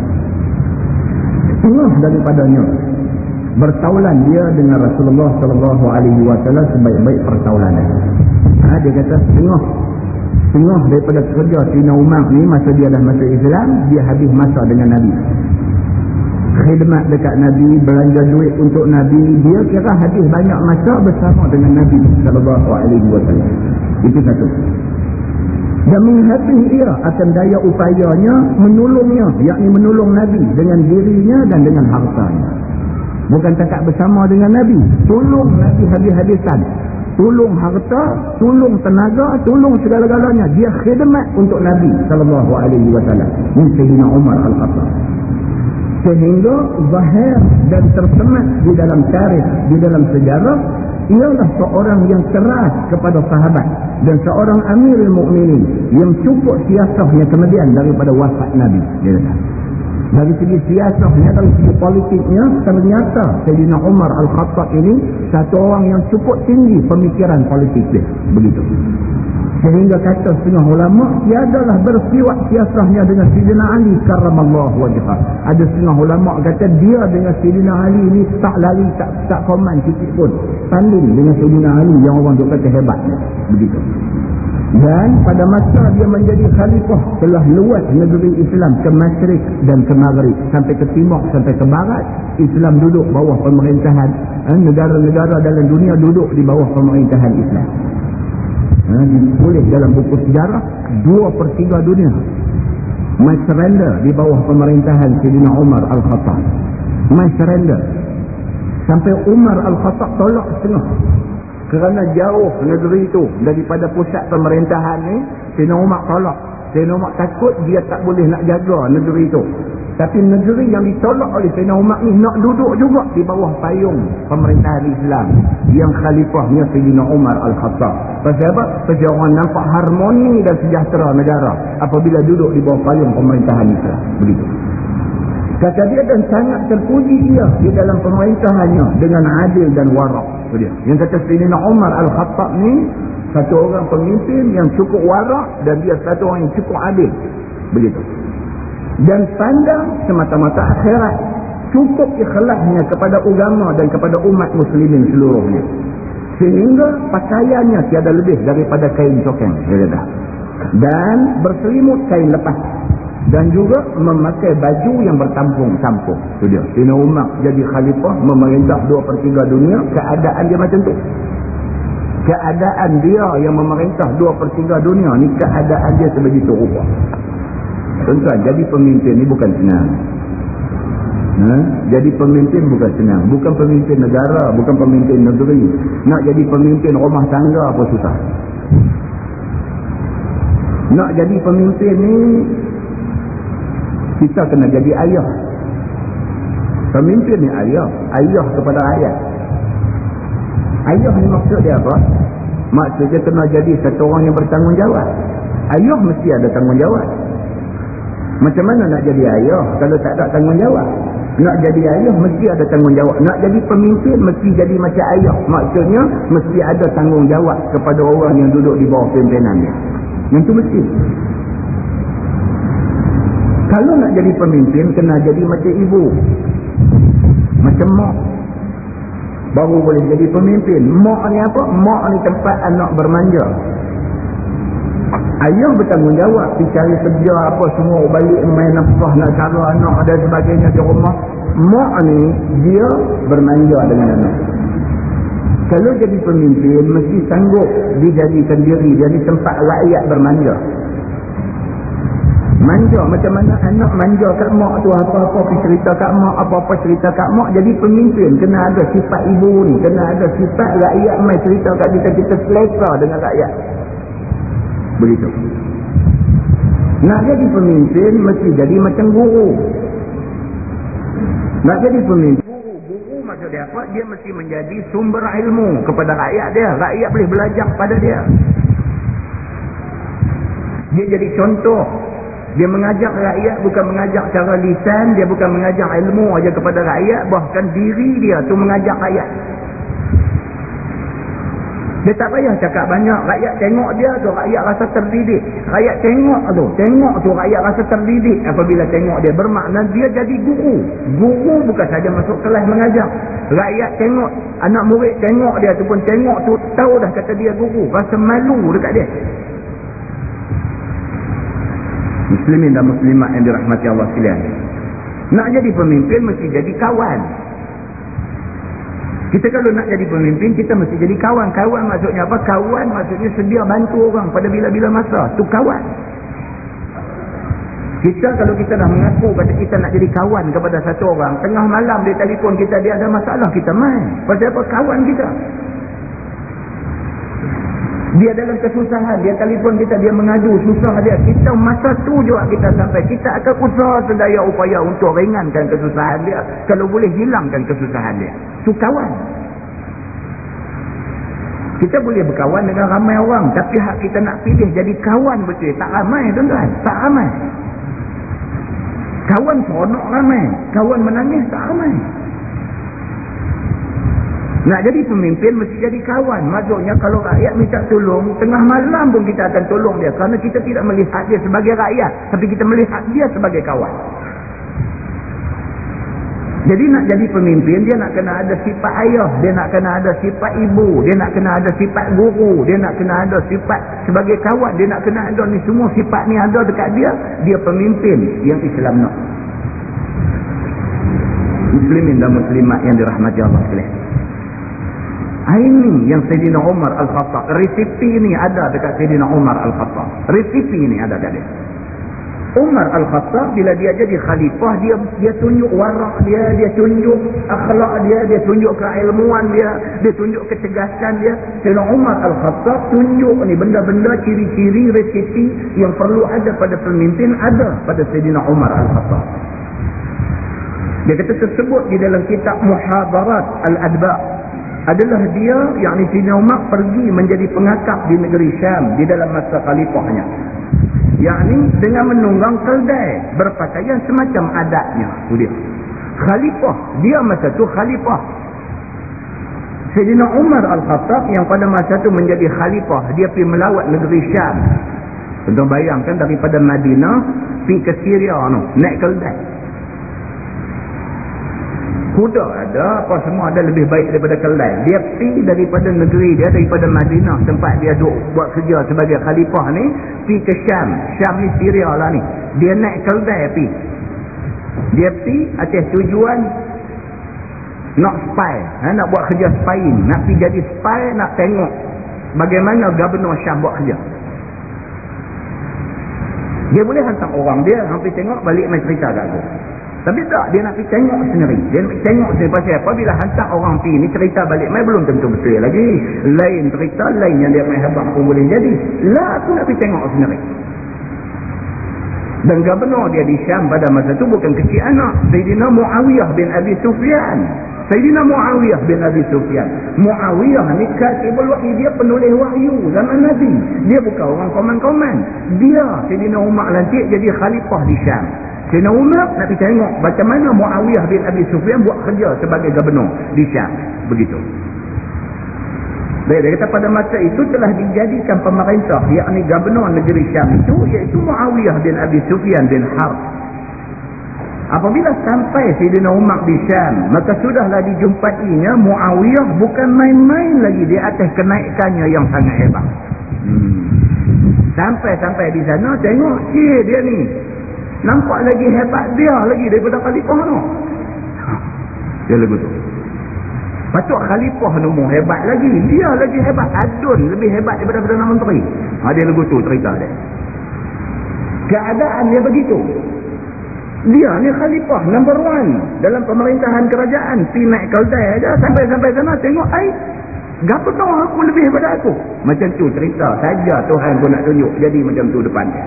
Setengah daripadanya bertaulan dia dengan Rasulullah sallallahu alaihi wasallam sebaik-baik pertaulan Ha, dia kata setengah setengah daripada kerja Sayyidina Umar ni masa dia dah masuk Islam, dia habis masa dengan Nabi khidmat dekat Nabi, belanja duit untuk Nabi, dia kira hadis banyak masa bersama dengan Nabi sallallahu alaihi wasallam. Itu satu. Dan menghati ia akan daya upayanya menolongnya, yakni menolong Nabi dengan dirinya dan dengan hartanya. Bukan takat bersama dengan Nabi, tolong Nabi habis-habisan. Tolong harta, tolong tenaga, tolong segala-galanya. Dia khidmat untuk Nabi sallallahu alaihi wasallam. Ini Sayyidina Umar Al-Khattab sehingga zahir dan tersemat di dalam tarikh, di dalam sejarah ialah seorang yang keras kepada sahabat dan seorang amirul mukminin yang cukup siasahnya kemudian daripada wafat Nabi. Dia kata dari segi siasahnya dari segi politiknya ternyata Sayyidina Umar Al-Khattab ini satu orang yang cukup tinggi pemikiran politik dia. Begitu Sehingga kata setengah ulama, tiadalah bersiwak siasahnya dengan Sidina Ali karamallahu wajah. Ada setengah ulama kata dia dengan Sidina Ali ni tak lari, tak tak koman sikit pun. Tanding dengan Sidina Ali yang orang duk kata hebat. Begitu. Dan pada masa dia menjadi khalifah telah luas negeri Islam ke Masyrik dan ke Maghrib. Sampai ke Timur, sampai ke Barat. Islam duduk bawah pemerintahan. Eh, negara-negara dalam dunia duduk di bawah pemerintahan Islam ha, ditulis dalam buku sejarah dua per dunia. My surrender di bawah pemerintahan Sayyidina Umar Al-Khattab. My surrender. Sampai Umar Al-Khattab tolak setengah. Kerana jauh negeri itu daripada pusat pemerintahan ni Sayyidina Umar tolak. Sayyidina Umar takut dia tak boleh nak jaga negeri itu tapi negeri yang ditolak oleh Sayyidina Umar ni nak duduk juga di bawah payung pemerintahan Islam yang khalifahnya Sayyidina Umar Al-Khattab. Pasal apa? Pasal orang nampak harmoni dan sejahtera negara apabila duduk di bawah payung pemerintahan Islam. Begitu. Kata dia dan sangat terpuji dia di dalam pemerintahannya dengan adil dan warak. Yang kata Sayyidina Umar Al-Khattab ni satu orang pemimpin yang cukup warak dan dia satu orang yang cukup adil. Begitu dan pandang semata-mata akhirat. Cukup ikhlasnya kepada agama dan kepada umat muslimin seluruhnya. Sehingga pakaiannya tiada lebih daripada kain cokeng dan berselimut kain lepas. Dan juga memakai baju yang bertampung-tampung. Itu dia. Sina Umar jadi khalifah memerintah dua per 3 dunia keadaan dia macam tu. Keadaan dia yang memerintah dua per 3 dunia ni keadaan dia sebegitu rupa tuan-tuan jadi pemimpin ni bukan senang Ha? Jadi pemimpin bukan senang. Bukan pemimpin negara, bukan pemimpin negeri. Nak jadi pemimpin rumah tangga apa susah. Nak jadi pemimpin ni, kita kena jadi ayah. Pemimpin ni ayah. Ayah kepada ayah. Ayah ni maksud dia apa? Maksudnya kena jadi satu orang yang bertanggungjawab. Ayah mesti ada tanggungjawab. Macam mana nak jadi ayah kalau tak ada tanggungjawab? Nak jadi ayah mesti ada tanggungjawab. Nak jadi pemimpin mesti jadi macam ayah. Maksudnya mesti ada tanggungjawab kepada orang yang duduk di bawah pimpinan dia. Yang tu mesti. Kalau nak jadi pemimpin kena jadi macam ibu. Macam mak. Baru boleh jadi pemimpin. Mak ni apa? Mak ni tempat anak bermanja. Ayah bertanggungjawab pergi cari kerja apa semua balik main nafkah nak cara anak dan sebagainya di rumah. Mak ni dia bermanja dengan anak. Kalau jadi pemimpin mesti sanggup dijadikan diri ni tempat rakyat bermanja. Manja macam mana anak manja kat mak tu apa-apa cerita kat mak apa-apa cerita kat mak jadi pemimpin kena ada sifat ibu ni kena ada sifat rakyat mai cerita kat kita kita selesa dengan rakyat begitu nak jadi pemimpin mesti jadi macam guru. Nak jadi pemimpin maksud dia apa? Dia mesti menjadi sumber ilmu kepada rakyat dia. Rakyat boleh belajar pada dia. Dia jadi contoh. Dia mengajak rakyat bukan mengajak cara lisan dia bukan mengajak ilmu aja kepada rakyat. Bahkan diri dia tu mengajak rakyat dia tak payah cakap banyak. Rakyat tengok dia tu, rakyat rasa terdidik. Rakyat tengok tu, tengok tu rakyat rasa terdidik apabila tengok dia. Bermakna dia jadi guru. Guru bukan saja masuk kelas mengajar. Rakyat tengok, anak murid tengok dia tu pun tengok tu, tahu dah kata dia guru. Rasa malu dekat dia. Muslimin dan muslimat yang dirahmati Allah sekalian. Nak jadi pemimpin mesti jadi kawan. Kita kalau nak jadi pemimpin, kita mesti jadi kawan. Kawan maksudnya apa? Kawan maksudnya sedia bantu orang pada bila-bila masa. Itu kawan. Kita kalau kita dah mengaku kata kita nak jadi kawan kepada satu orang. Tengah malam dia telefon kita, dia ada masalah, kita main. Pasal apa? Kawan kita. Dia dalam kesusahan, dia telefon kita, dia mengadu susah dia. Kita masa tu juga kita sampai. Kita akan usaha sedaya upaya untuk ringankan kesusahan dia. Kalau boleh hilangkan kesusahan dia. Itu kawan. Kita boleh berkawan dengan ramai orang. Tapi hak kita nak pilih jadi kawan betul. Tak ramai tuan-tuan. Tak ramai. Kawan seronok ramai. Kawan menangis tak ramai. Nak jadi pemimpin mesti jadi kawan. Maksudnya kalau rakyat minta tolong, tengah malam pun kita akan tolong dia. Kerana kita tidak melihat dia sebagai rakyat. Tapi kita melihat dia sebagai kawan. Jadi nak jadi pemimpin, dia nak kena ada sifat ayah. Dia nak kena ada sifat ibu. Dia nak kena ada sifat guru. Dia nak kena ada sifat sebagai kawan. Dia nak kena ada ni semua sifat ni ada dekat dia. Dia pemimpin yang Islam nak. Muslimin dan muslimat yang dirahmati Allah sekalian. Ini yang Sayyidina Umar Al-Khattab. Resipi ini ada dekat Sayyidina Umar Al-Khattab. Resipi ini ada dekat dia. Umar Al-Khattab bila dia jadi khalifah, dia dia tunjuk warak dia, dia tunjuk akhlak dia, dia tunjuk keilmuan dia, dia tunjuk ketegasan dia. Sayyidina Umar Al-Khattab tunjuk ni benda-benda ciri-ciri resipi yang perlu ada pada pemimpin ada pada Sayyidina Umar Al-Khattab. Dia kata tersebut di dalam kitab Muhadarat Al-Adba' adalah dia yang Sina Umar pergi menjadi pengakap di negeri Syam di dalam masa khalifahnya. Yakni dengan menunggang keldai berpakaian semacam adatnya. Dia. Khalifah. Dia masa tu khalifah. Sayyidina Umar Al-Khattab yang pada masa tu menjadi khalifah dia pergi melawat negeri Syam. Tentu bayangkan daripada Madinah pergi ke Syria no, naik keldai kuda ada apa semua ada lebih baik daripada kelai dia pergi daripada negeri dia daripada Madinah tempat dia duk buat kerja sebagai khalifah ni pergi ke Syam. Syam ni Syria lah ni. Dia naik kelai pergi. Dia pergi atas tujuan nak spy. Ha, nak buat kerja spying nak pergi jadi spy nak tengok bagaimana gubernur Syam buat kerja. Dia boleh hantar orang dia hampir tengok balik main cerita kat aku tapi tak, dia nak pergi tengok sendiri. Dia nak pergi tengok sendiri pasal apa? Bila hantar orang pergi ni cerita balik mai belum tentu betul lagi. Lain cerita, lain yang dia main habang pun boleh jadi. Lah aku nak pergi tengok sendiri. Dan gubernur dia di Syam pada masa tu bukan kecil anak. Sayyidina Muawiyah bin Abi Sufyan. Sayyidina Muawiyah bin Abi Sufyan. Muawiyah ni katibul wahyu. Dia penulis wahyu zaman Nabi. Dia bukan orang komen-komen. Dia Sayyidina Umar lantik jadi khalifah di Syam. Sayyidina Umar nak pergi tengok macam mana Muawiyah bin Abi Sufyan buat kerja sebagai gubernur di Syam. Begitu. Dia kata pada masa itu telah dijadikan pemerintah yakni gubernur negeri Syam itu iaitu Muawiyah bin Abi Sufyan bin Harb. Apabila sampai Sayyidina Umar di Syam, maka sudahlah dijumpainya Muawiyah bukan main-main lagi di atas kenaikannya yang sangat hebat. Hmm. Sampai-sampai di sana tengok, cik dia ni Nampak lagi hebat dia lagi daripada khalifah tu. Ha. Dia lagu tu. Patut khalifah tu mu hebat lagi. Dia lagi hebat. Adun lebih hebat daripada Perdana Menteri. Ha, dia lagu tu cerita dia. Keadaan dia begitu. Dia ni khalifah number one. Dalam pemerintahan kerajaan. Pi naik keldai aja sampai-sampai sana tengok. Ay, tahu aku lebih daripada aku. Macam tu cerita. Saja Tuhan pun nak tunjuk. Jadi macam tu depan dia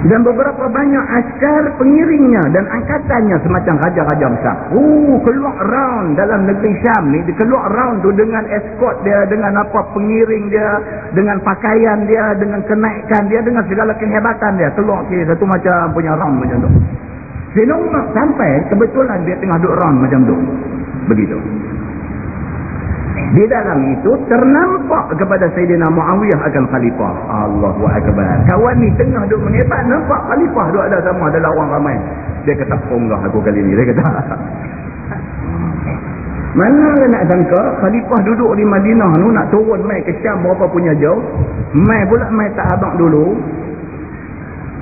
dan beberapa banyak askar pengiringnya dan angkatannya semacam raja-raja besar. Oh, keluar round dalam negeri Syam ni, dia keluar round tu dengan escort dia, dengan apa pengiring dia, dengan pakaian dia, dengan kenaikan dia, dengan segala kehebatan dia. Keluar kiri satu macam punya round macam tu. Sina Umar sampai kebetulan dia tengah duduk round macam tu. Begitu. Di dalam itu ternampak kepada Sayyidina Muawiyah akan khalifah. Allahu Akbar. Kawan ni tengah duduk mengepak nampak khalifah duduk ada sama adalah orang ramai. Dia kata ponggah aku kali ni. Dia kata. Mana nak sangka khalifah duduk di Madinah tu nak turun mai ke Syam berapa punya jauh. Mai pula mai tak habang dulu.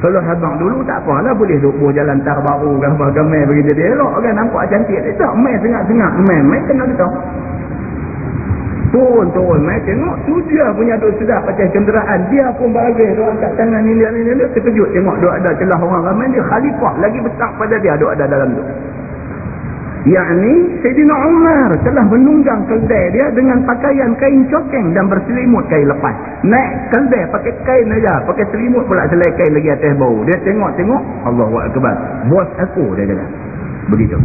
Kalau habang dulu tak apalah boleh duduk buah jalan tar baru kan apa mai bagi dia elok kan nampak cantik. Tak mai sengak-sengak mai mai kena kita. Turun-turun mai tengok tu dia punya duk sedap macam kenderaan. Dia pun baris duk angkat tangan ni ni ni terkejut tengok duk ada celah orang ramai ni khalifah lagi besar pada dia duk ada dalam tu. Yakni Sayyidina Umar telah menunggang keldai dia dengan pakaian kain cokeng dan berselimut kain lepas. Naik keldai pakai kain aja, pakai selimut pula selai kain lagi atas bau. Dia tengok-tengok, Allahu Akbar. Bos aku dia kata. Begitu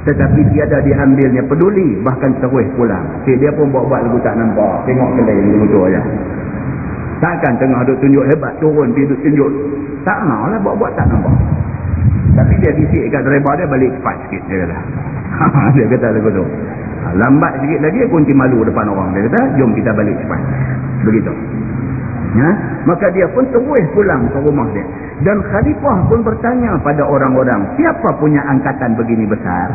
tetapi tiada diambilnya peduli bahkan terus pulang. Si dia pun buat-buat lagu tak nampak. Tengok kedai lagu tu aja. Takkan tengah duk tunjuk hebat turun pergi duk tunjuk. Tak maulah buat-buat tak nampak. Tapi dia bisik kat driver dia balik cepat sikit dia kata. Dia kata lagu tu. Ha, lambat sikit lagi kunci malu depan orang. Dia kata jom kita balik cepat. Begitu. Ya? maka dia pun terus pulang ke rumah dia dan khalifah pun bertanya pada orang-orang, siapa punya angkatan begini besar?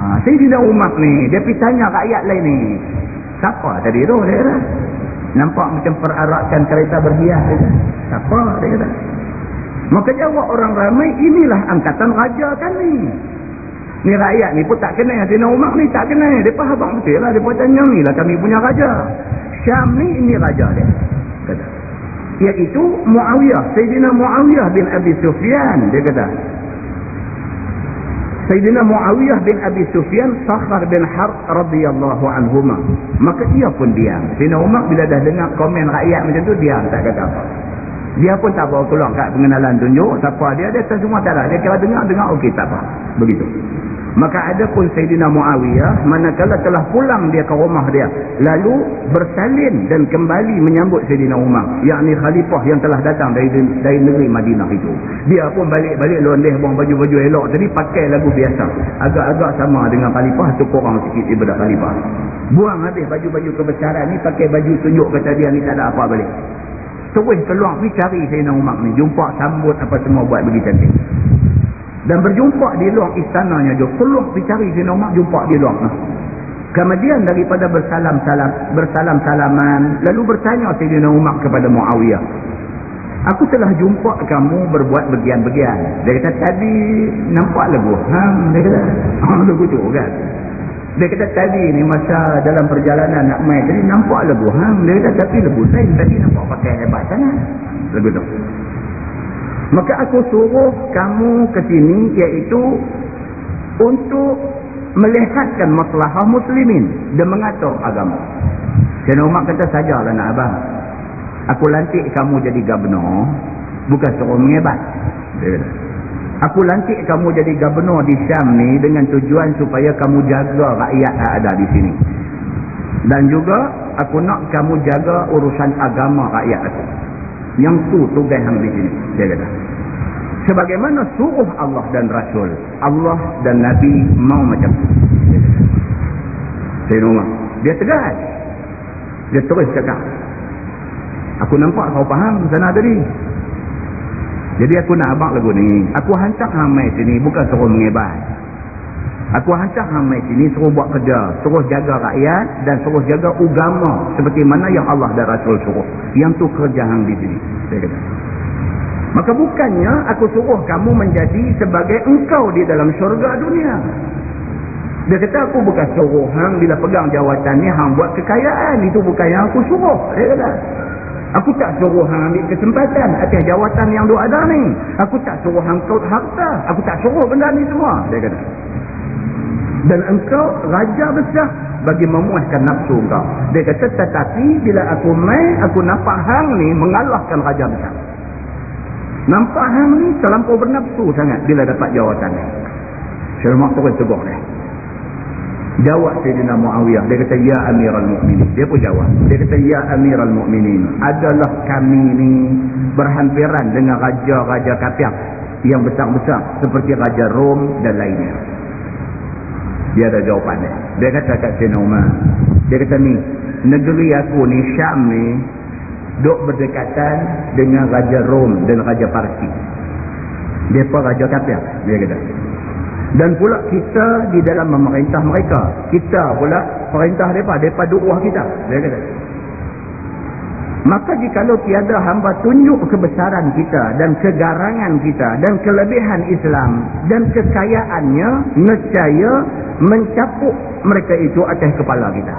Ha, Sayyidina Umar ni, dia pergi tanya rakyat lain ni. Siapa tadi tu? Dia kata. Nampak macam perarakan kereta berhias. Dia. Siapa? Dia kata. Maka jawab orang ramai, inilah angkatan raja kan ni. Rakyat ni pun tak kenal. Sayyidina Umar ni tak kenal. Dia faham betul lah. Dia pun tanya ni lah kami punya raja. Syam ni, ini raja dia. Kata iaitu Muawiyah Sayyidina Muawiyah bin Abi Sufyan dia kata. Sayyidina Muawiyah bin Abi Sufyan Sakhar bin Harb radhiyallahu anhuma. Maka dia pun diam. Sayyidina Umar bila dah dengar komen rakyat macam tu diam tak kata apa. Dia pun tak bawa keluar kat pengenalan tunjuk siapa dia dia semua tak ada. Dia kira dengar dengar okey tak apa. Begitu Maka ada pun Sayyidina Muawiyah manakala telah pulang dia ke rumah dia lalu bersalin dan kembali menyambut Sayyidina Umar yakni khalifah yang telah datang dari dari negeri Madinah itu. Dia pun balik-balik londeh buang baju-baju elok tadi pakai lagu biasa. Agak-agak sama dengan khalifah tu kurang sikit daripada khalifah. Buang habis baju-baju kebesaran ni pakai baju tunjuk kata dia ni tak ada apa balik. Terus keluar pergi cari Sayyidina Umar ni jumpa sambut apa semua buat begitu cantik. Dan berjumpa di luar istananya dia keluar pergi cari Sayyidina Umar jumpa di luar. Kemudian daripada bersalam-salam bersalam-salaman lalu bertanya Sayyidina Umar kepada Muawiyah. Aku telah jumpa kamu berbuat bagian-bagian dia kata tadi nampak lagu. Ha? dia kata oh, lagu tu kan dia kata tadi ni masa dalam perjalanan nak main tadi nampak lagu. Ha? dia kata tapi lagu lain tadi nampak pakai hebat sangat. Lagu tu maka aku suruh kamu ke sini iaitu untuk melihatkan masalah muslimin dan mengatur agama. Sayyidina Umar kata sajalah nak abang. Aku lantik kamu jadi gubernur bukan suruh mengebat. Aku lantik kamu jadi gubernur di Syam ni dengan tujuan supaya kamu jaga rakyat yang ada di sini. Dan juga aku nak kamu jaga urusan agama rakyat aku yang tu tugas hang di sini dia kata sebagaimana suruh Allah dan Rasul Allah dan Nabi mau macam tu. Saya rumah dia tegas. Dia terus cakap aku nampak kau faham sana tadi. Jadi aku nak abang lagu ni. Aku hantar hang mai sini bukan suruh mengebat Aku hantar hang mai sini suruh buat kerja, suruh jaga rakyat dan suruh jaga agama seperti mana yang Allah dan Rasul suruh. Yang tu kerja hang di sini. Saya kata. Maka bukannya aku suruh kamu menjadi sebagai engkau di dalam syurga dunia. Dia kata aku bukan suruh hang bila pegang jawatan ni hang buat kekayaan. Itu bukan yang aku suruh. Dia kata. Aku tak suruh hang ambil kesempatan atas jawatan yang dua ada ni. Aku tak suruh hang kaut harta. Aku tak suruh benda ni semua. Dia kata dan engkau raja besar bagi memuaskan nafsu engkau. Dia kata tetapi bila aku main aku nampak hang ni mengalahkan raja besar. Nampak hang ni terlampau bernafsu sangat bila dapat jawatan ni Syarmak turun tegur ni jawab Sayyidina Muawiyah. Dia kata ya amiral mu'minin. Dia pun jawab. Dia kata ya amiral mu'minin adalah kami ni berhampiran dengan raja-raja kafir yang besar-besar seperti Raja Rom dan lainnya dia ada jawapan dia. Dia kata kat Sina Umar. Dia kata ni. Negeri aku ni Syam ni. Duk berdekatan dengan Raja Rom dan Raja Parsi. Dia pun Raja Kafir. Dia kata. Dan pula kita di dalam memerintah mereka. Kita pula perintah mereka. Mereka du'wah kita. Dia kata. Maka jikalau tiada hamba tunjuk kebesaran kita dan kegarangan kita dan kelebihan Islam dan kekayaannya, nescaya mencapuk mereka itu atas kepala kita.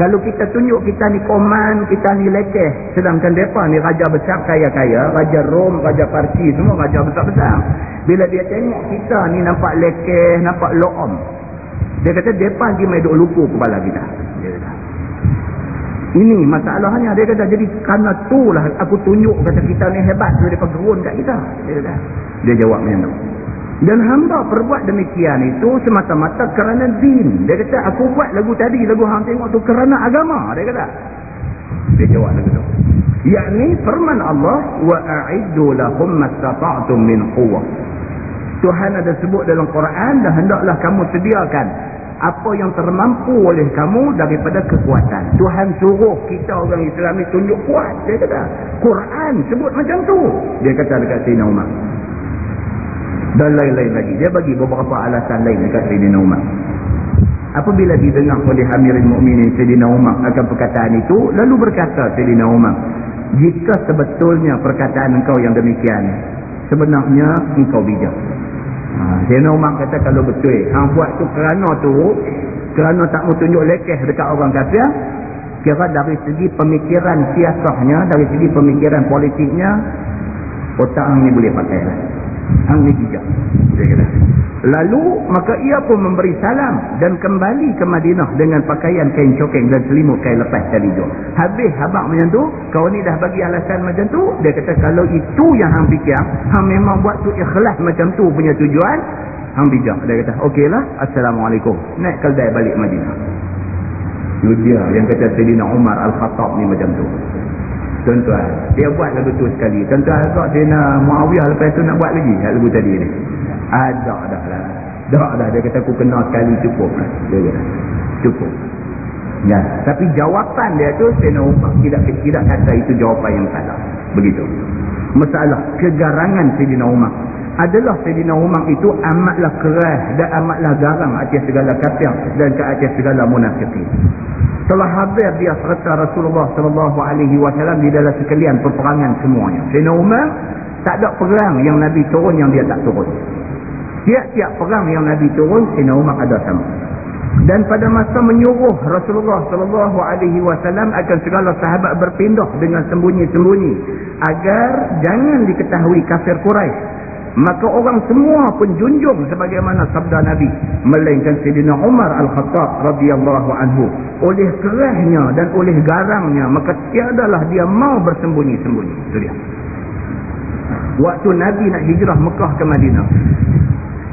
Kalau kita tunjuk kita ni koman, kita ni lekeh. Sedangkan mereka ni raja besar kaya-kaya, raja Rom, raja Parsi, semua raja besar-besar. Bila dia tengok kita ni nampak lekeh, nampak lo'om. Dia kata, mereka pergi main duk lupa kepala kita. Dia kata. Ini masalahnya dia kata jadi kerana itulah aku tunjuk kata kita ni hebat depa gerun kat kita. Dia kata. Dia jawab macam tu. Dan hamba perbuat demikian itu semata-mata kerana din. Dia kata aku buat lagu tadi lagu hang tengok tu kerana agama dia kata. Dia jawab lagu tu. Yakni firman Allah wa a'iddu lahum mastata'tum min quwwah. Tuhan ada sebut dalam Quran dan hendaklah kamu sediakan apa yang termampu oleh kamu daripada kekuatan. Tuhan suruh kita orang Islam ni tunjuk kuat. Dia kata. Quran sebut macam tu. Dia kata dekat Sayyidina Umar. Dan lain-lain lagi. Dia bagi beberapa alasan lain dekat Sayyidina Umar. Apabila didengar oleh Amirul Mukminin Sayyidina Umar akan perkataan itu. Lalu berkata Sayyidina Umar. Jika sebetulnya perkataan engkau yang demikian. Sebenarnya engkau bijak. Sayyidina Umar kata kalau betul hang buat tu kerana tu kerana tak mau tunjuk lekeh dekat orang kafir kira dari segi pemikiran siasahnya dari segi pemikiran politiknya otak hang ni boleh pakai lah. Hang ni bijak dia kata Lalu maka ia pun memberi salam dan kembali ke Madinah dengan pakaian kain cokeng dan selimut kain lepas tadi tu. Habis habak macam tu, kau ni dah bagi alasan macam tu, dia kata kalau itu yang hang fikir, hang memang buat tu ikhlas macam tu punya tujuan, hang bijak. Dia kata, okeylah, Assalamualaikum. Naik keldai balik Madinah. Itu dia yang kata Sayyidina Umar Al-Khattab ni macam tu. Tuan-tuan, dia buat lagu tu sekali. Tuan-tuan, Sayyidina Muawiyah lepas tu nak buat lagi lagu tadi ni. Ada dah lah. Dah dah dia kata aku kenal sekali cukup. Dia kata cukup. Ya, tapi jawapan dia tu Sayyidina Umar tidak tidak kata itu jawapan yang salah. Begitu. Masalah kegarangan Sayyidina Umar adalah Sayyidina Umar itu amatlah keras dan amatlah garang atas segala kafir dan ke atas segala munafikin. Telah hadir dia serta Rasulullah sallallahu alaihi wasallam di dalam sekalian peperangan semuanya. Sayyidina Umar tak ada perang yang Nabi turun yang dia tak turun. Tiap-tiap perang yang Nabi turun, Sayyidina Umar ada sama. Dan pada masa menyuruh Rasulullah wasallam akan segala sahabat berpindah dengan sembunyi-sembunyi agar jangan diketahui kafir Quraisy maka orang semua pun junjung sebagaimana sabda Nabi melainkan Sayyidina Umar Al-Khattab radhiyallahu anhu. Oleh kerahnya dan oleh garangnya maka tiadalah dia mau bersembunyi-sembunyi. Itu dia. Waktu Nabi nak hijrah Mekah ke Madinah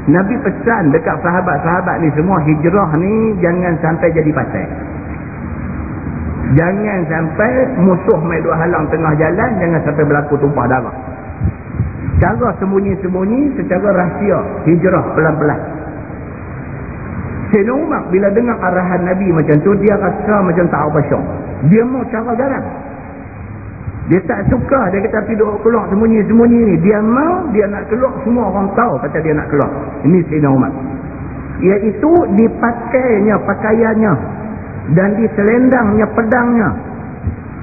Nabi pesan dekat sahabat-sahabat ni semua hijrah ni jangan sampai jadi pasal. Jangan sampai musuh main dua halang tengah jalan jangan sampai berlaku tumpah darah. Cara sembunyi-sembunyi secara rahsia hijrah pelan-pelan. Sayyidina Umar bila dengar arahan Nabi macam tu dia rasa macam tak apa syok. Dia mau cara garang dia tak suka dia kata pergi duduk keluar sembunyi-sembunyi ni. Dia mau dia nak keluar semua orang tahu kata dia nak keluar. Ini Sayyidina Umar. Iaitu dipakainya pakaiannya dan diselendangnya pedangnya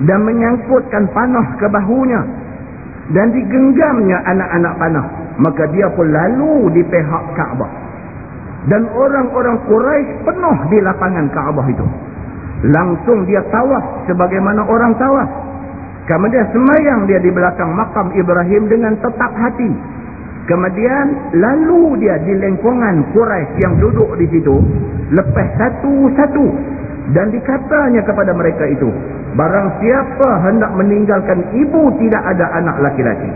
dan menyangkutkan panah ke bahunya dan digenggamnya anak-anak panah. Maka dia pun lalu di pihak Kaabah. Dan orang-orang Quraisy penuh di lapangan Kaabah itu. Langsung dia tawaf sebagaimana orang tawaf kemudian semayang dia di belakang makam Ibrahim dengan tetap hati. Kemudian lalu dia di lengkungan Quraisy yang duduk di situ lepas satu-satu. Dan dikatanya kepada mereka itu barang siapa hendak meninggalkan ibu tidak ada anak laki-laki.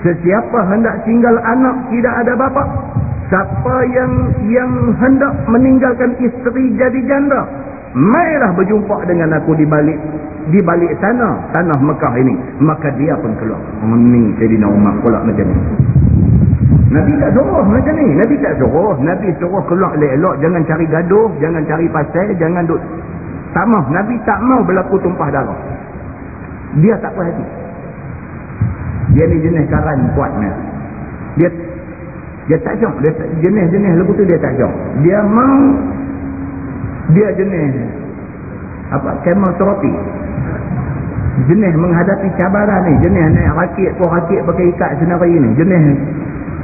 Sesiapa hendak tinggal anak tidak ada bapa. Siapa yang yang hendak meninggalkan isteri jadi janda mailah berjumpa dengan aku di balik di balik sana tanah Mekah ini maka dia pun keluar oh, ni Sayyidina Umar pula macam ni Nabi tak suruh macam ni. Nabi tak suruh. Nabi suruh keluar elok-elok. Jangan cari gaduh. Jangan cari pasal. Jangan duk. Tak mau. Nabi tak mau berlaku tumpah darah. Dia tak perhati. Dia ni jenis karan kuatnya. Dia dia tak. Dia jenis-jenis lepas tu dia tak jom. Dia mau. Dia jenis. Apa? Trophy. Jenis menghadapi cabaran ni. Jenis naik rakit. Kau rakit pakai ikat senari ni. Jenis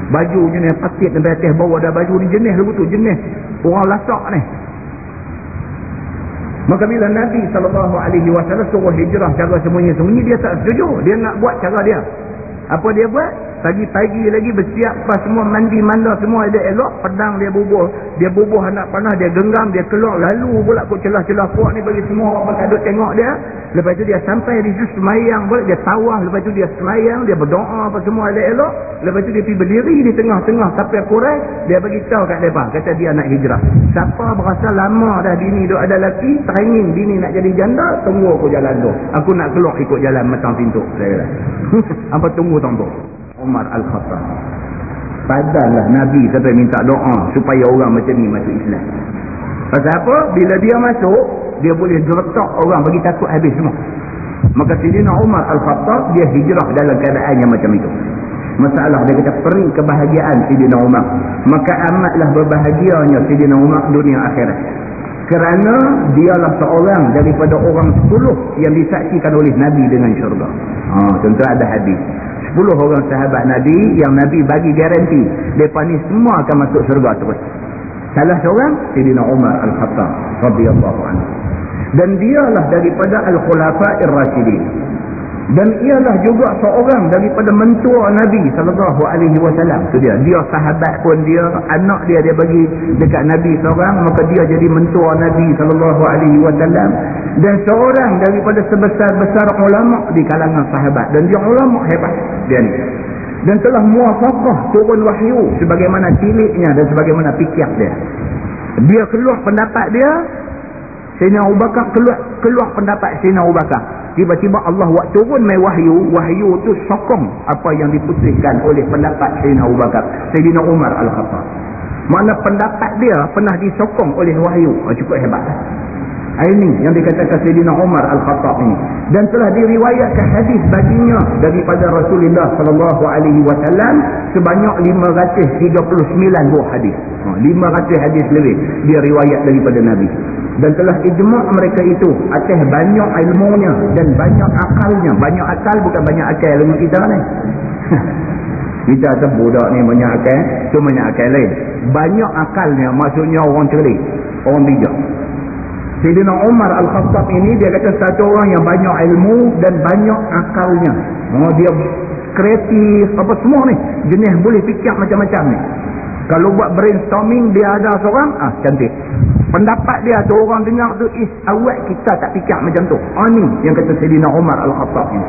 baju jenis pakit sampai atas bawah ada baju ni jenis lu tu jenis orang lasak ni maka bila Nabi SAW suruh hijrah cara sembunyi-sembunyi dia tak setuju dia nak buat cara dia apa dia buat Pagi-pagi lagi bersiap pas semua mandi manda semua ada elok. Pedang dia bubuh. Dia bubuh anak panah. Dia genggam. Dia keluar. Lalu pula kok celah-celah kuat ni bagi semua orang pakai duduk tengok dia. Lepas tu dia sampai di situ semayang pula. Dia tawah. Lepas tu dia semayang. Dia berdoa apa semua ada elok. Lepas tu dia pergi berdiri di tengah-tengah. Tapi kurang. Dia bagi tahu kat mereka. Kata dia nak hijrah. Siapa berasa lama dah bini duk ada lelaki. Teringin bini nak jadi janda. Tunggu aku jalan tu. Aku nak keluar ikut jalan matang pintu. Saya kata. Apa tunggu tunggu. Umar Al-Khattab. Padahlah Nabi sampai minta doa supaya orang macam ni masuk Islam. Pasal apa? Bila dia masuk, dia boleh gertak orang bagi takut habis semua. Maka Sidina Umar Al-Khattab, dia hijrah dalam keadaan yang macam itu. Masalah dia kata peri kebahagiaan Sidina Umar. Maka amatlah berbahagianya Sidina Umar dunia akhirat. Kerana dialah seorang daripada orang sepuluh yang disaksikan oleh Nabi dengan syurga. Ha, tentu ada hadis. Sepuluh orang sahabat Nabi yang Nabi bagi garanti. Mereka ni semua akan masuk syurga terus. Salah seorang, Sayyidina Umar Al-Khattab. radhiyallahu anhu. Dan dialah daripada Al-Khulafa'ir Rashidin dan ialah juga seorang daripada mentua Nabi sallallahu alaihi wasallam. Tu dia. Dia sahabat pun dia anak dia dia bagi dekat Nabi seorang maka dia jadi mentua Nabi sallallahu alaihi wasallam. Dan seorang daripada sebesar-besar ulama di kalangan sahabat. Dan dia ulama hebat dia ni. Dan telah muafakah turun wahyu sebagaimana ciliknya dan sebagaimana fikir dia. Dia keluar pendapat dia Sayyidina Abu Bakar keluar, keluar pendapat Sayyidina Abu Bakar tiba-tiba Allah buat turun mai wahyu wahyu tu sokong apa yang diputuskan oleh pendapat Sayyidina Abu Bakar Sayyidina Umar Al-Khattab mana pendapat dia pernah disokong oleh wahyu oh, cukup hebat ini yang dikatakan Sayyidina Umar Al-Khattab ini dan telah diriwayatkan hadis baginya daripada Rasulullah sallallahu alaihi wasallam sebanyak 539 buah hadis. Ha, 500 hadis lebih dia riwayat daripada Nabi. Dan telah ijma' mereka itu atas banyak ilmunya dan banyak akalnya. Banyak akal bukan banyak akal ilmu kita ni. kita kata budak ni banyak akal, tu banyak akal lain. Banyak akalnya maksudnya orang cerdik, orang bijak. Sayyidina Umar Al-Khattab ini dia kata satu orang yang banyak ilmu dan banyak akalnya. Oh, dia kreatif apa semua ni. Jenis boleh fikir macam-macam ni. Kalau buat brainstorming dia ada seorang, ah cantik. Pendapat dia tu orang dengar tu is awak kita tak fikir macam tu. Ah ni yang kata Sayyidina Umar Al-Khattab ini.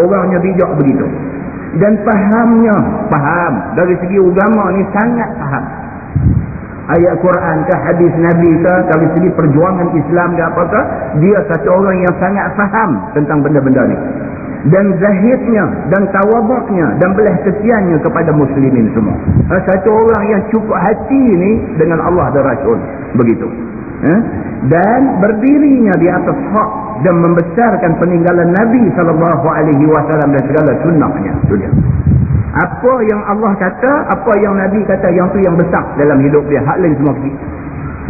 Orangnya bijak begitu. Dan fahamnya, faham. Dari segi agama ni sangat faham ayat Quran ke hadis Nabi ke dari segi perjuangan Islam ke apakah dia satu orang yang sangat faham tentang benda-benda ni dan zahidnya dan tawabaknya dan belah kesiannya kepada muslimin semua satu orang yang cukup hati ni dengan Allah dan Rasul begitu eh? dan berdirinya di atas hak dan membesarkan peninggalan Nabi SAW dan segala sunnahnya itu dia apa yang Allah kata, apa yang Nabi kata, yang tu yang besar dalam hidup dia. Hak lain semua kecil.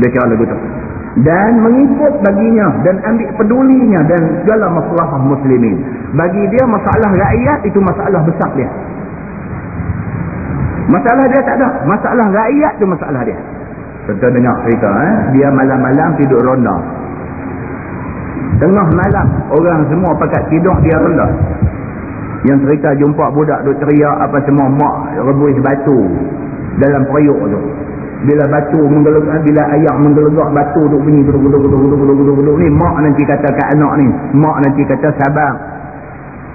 Dia cara lagu tu. Dan mengikut baginya dan ambil pedulinya dan segala masalah muslimin. Bagi dia masalah rakyat itu masalah besar dia. Masalah dia tak ada. Masalah rakyat tu masalah dia. Kita dengar cerita eh. Dia malam-malam tidur ronda. Tengah malam orang semua pakat tidur dia ronda yang cerita jumpa budak duk teriak apa semua mak rebus batu dalam periuk tu bila batu menggelegak bila ayam menggelegak batu duk bunyi guduk ni mak nanti kata kat anak ni. Mak nanti kata sabar.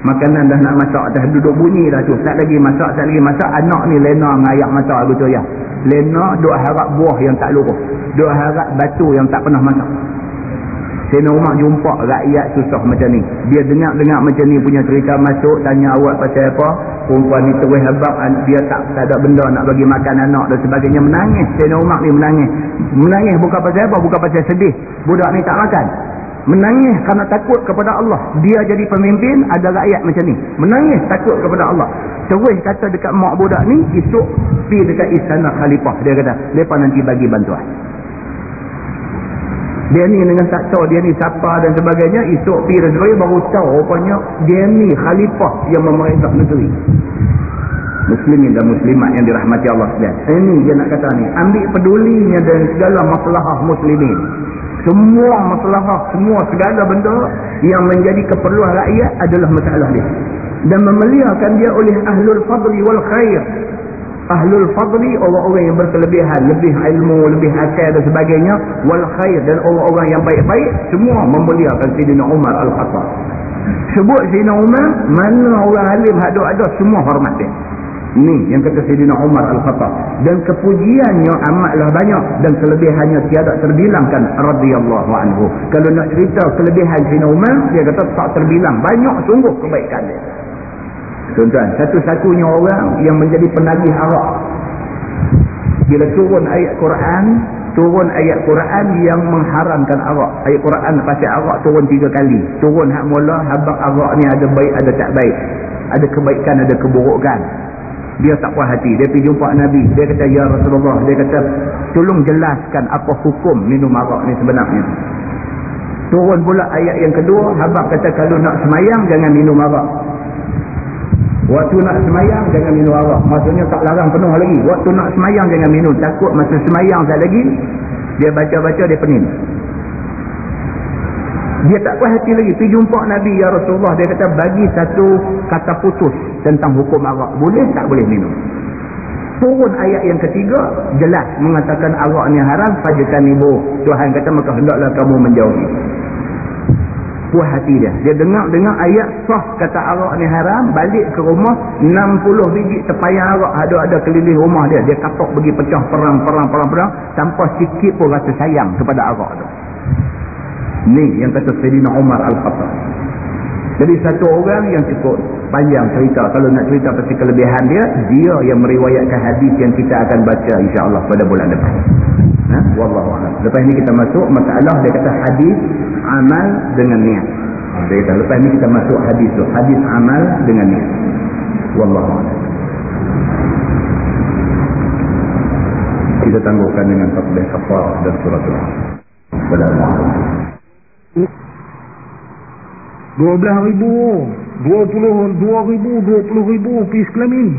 Makanan dah nak masak dah duduk bunyi dah tu. Tak lagi masak tak lagi masak anak ni lena dengan ayam masak betul ya. Lena duk harap buah yang tak luruh. Duk harap batu yang tak pernah masak. Sayyidina Umar jumpa rakyat susah macam ni. Dia dengar-dengar macam ni punya cerita masuk, tanya awak pasal apa. Perempuan ni terus habak, dia tak, tak ada benda nak bagi makan anak dan sebagainya. Menangis. Sayyidina Umar ni menangis. Menangis bukan pasal apa, bukan pasal sedih. Budak ni tak makan. Menangis kerana takut kepada Allah. Dia jadi pemimpin, ada rakyat macam ni. Menangis takut kepada Allah. Terus kata dekat mak budak ni, esok pergi dekat istana khalifah. Dia kata, mereka nanti bagi bantuan dia ni dengan tak tahu dia ni siapa dan sebagainya esok pergi dan sebagainya baru tahu rupanya dia ni khalifah yang memerintah negeri. Muslimin dan muslimat yang dirahmati Allah SWT ini dia nak kata ni ambil pedulinya dan segala masalah muslimin. Semua masalah semua segala benda yang menjadi keperluan rakyat adalah masalah dia. Dan memeliakan dia oleh ahlul fadli wal khair ahlul fadli orang-orang yang berkelebihan lebih ilmu lebih akal dan sebagainya. Wal khair dan orang-orang yang baik-baik semua memuliakan Sayyidina Umar Al-Khattab. Sebut Sayyidina Umar mana orang alim ada ada semua hormat dia ni yang kata Sayyidina Umar Al-Khattab. Dan kepujiannya amatlah banyak dan kelebihannya tiada terbilangkan radhiyallahu anhu. Kalau nak cerita kelebihan Sayyidina Umar dia kata tak terbilang. Banyak sungguh kebaikan dia Tuan-tuan, satu-satunya orang yang menjadi penagih arak. Bila turun ayat Quran, turun ayat Quran yang mengharamkan arak. Ayat Quran pasal arak turun tiga kali. Turun hak mula, habak arak ni ada baik, ada tak baik. Ada kebaikan, ada keburukan. Dia tak puas hati. Dia pergi jumpa Nabi. Dia kata, Ya Rasulullah. Dia kata, tolong jelaskan apa hukum minum arak ni sebenarnya. Turun pula ayat yang kedua, habak kata, kalau nak semayang, jangan minum arak. Waktu nak semayang jangan minum arak. Maksudnya tak larang penuh lagi. Waktu nak semayang jangan minum. Takut masa semayang tak lagi. Dia baca-baca dia pening. Dia tak puas hati lagi. Pergi jumpa Nabi Ya Rasulullah. Dia kata bagi satu kata putus tentang hukum arak. Boleh tak boleh minum? Turun ayat yang ketiga. Jelas mengatakan arak ni haram. Fajakan ibu. Tuhan kata maka hendaklah kamu menjauhi puas hati dia. Dia dengar-dengar ayat sah kata arak ni haram, balik ke rumah 60 biji tepayang arak ada-ada keliling rumah dia. Dia kapak pergi pecah perang-perang-perang-perang tanpa sikit pun rasa sayang kepada arak tu. Ni yang kata Sayyidina Umar Al-Khattab. Jadi satu orang yang cukup panjang cerita. Kalau nak cerita pasti kelebihan dia, dia yang meriwayatkan hadis yang kita akan baca insya Allah pada bulan depan. Ha? Wallahualam lepas ni kita masuk masalah dia kata hadis amal dengan niat. Ha, dia kata lepas ni kita masuk hadis tu hadis amal dengan niat. Wallahualam kita tangguhkan dengan takbih kafar dan al Dua belah ribu Dua puluh Dua ribu Dua puluh ribu Pis kelamin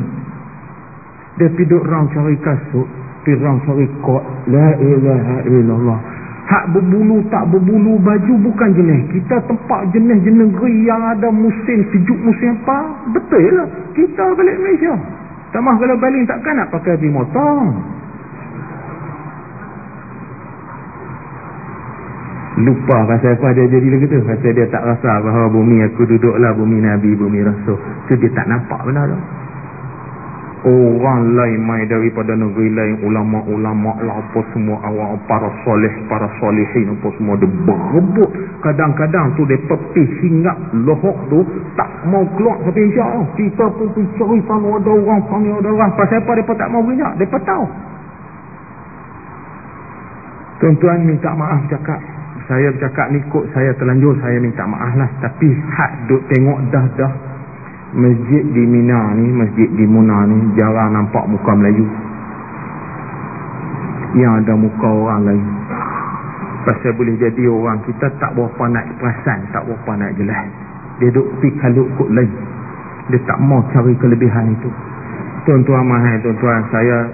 Dia tidur orang cari kasut Cari kot La ilaha illallah Hak berbulu tak berbulu baju bukan jenis. Kita tempat jenis-jenis negeri yang ada musim sejuk musim apa. Betul lah. Kita balik Malaysia. Mahu kalau balik takkan nak pakai bimotong. lupa pasal apa dia jadi lagi tu pasal dia tak rasa bahawa bumi aku duduklah bumi Nabi bumi Rasul tu dia tak nampak benar tu orang lain mai daripada negeri lain ulama-ulama lah apa semua awak para soleh para solehin apa semua dia berebut. Kadang-kadang tu dia pepih hinggap lohok tu tak mau keluar. Sampai insya kita pun pergi cari sana ada orang sana ada orang. Pasal apa dia tak mau minyak? Dia tahu. Tuan-tuan minta maaf cakap. Saya bercakap ni kok saya terlanjur saya minta maaf lah. Tapi hak duk tengok dah dah masjid di Mina ni masjid di Muna ni jarang nampak muka Melayu. Yang ada muka orang lain. Pasal boleh jadi orang kita tak berapa nak perasan tak berapa nak jelas. Dia duk pergi kalut kot lain. Dia tak mau cari kelebihan itu. Tuan-tuan mahal tuan-tuan saya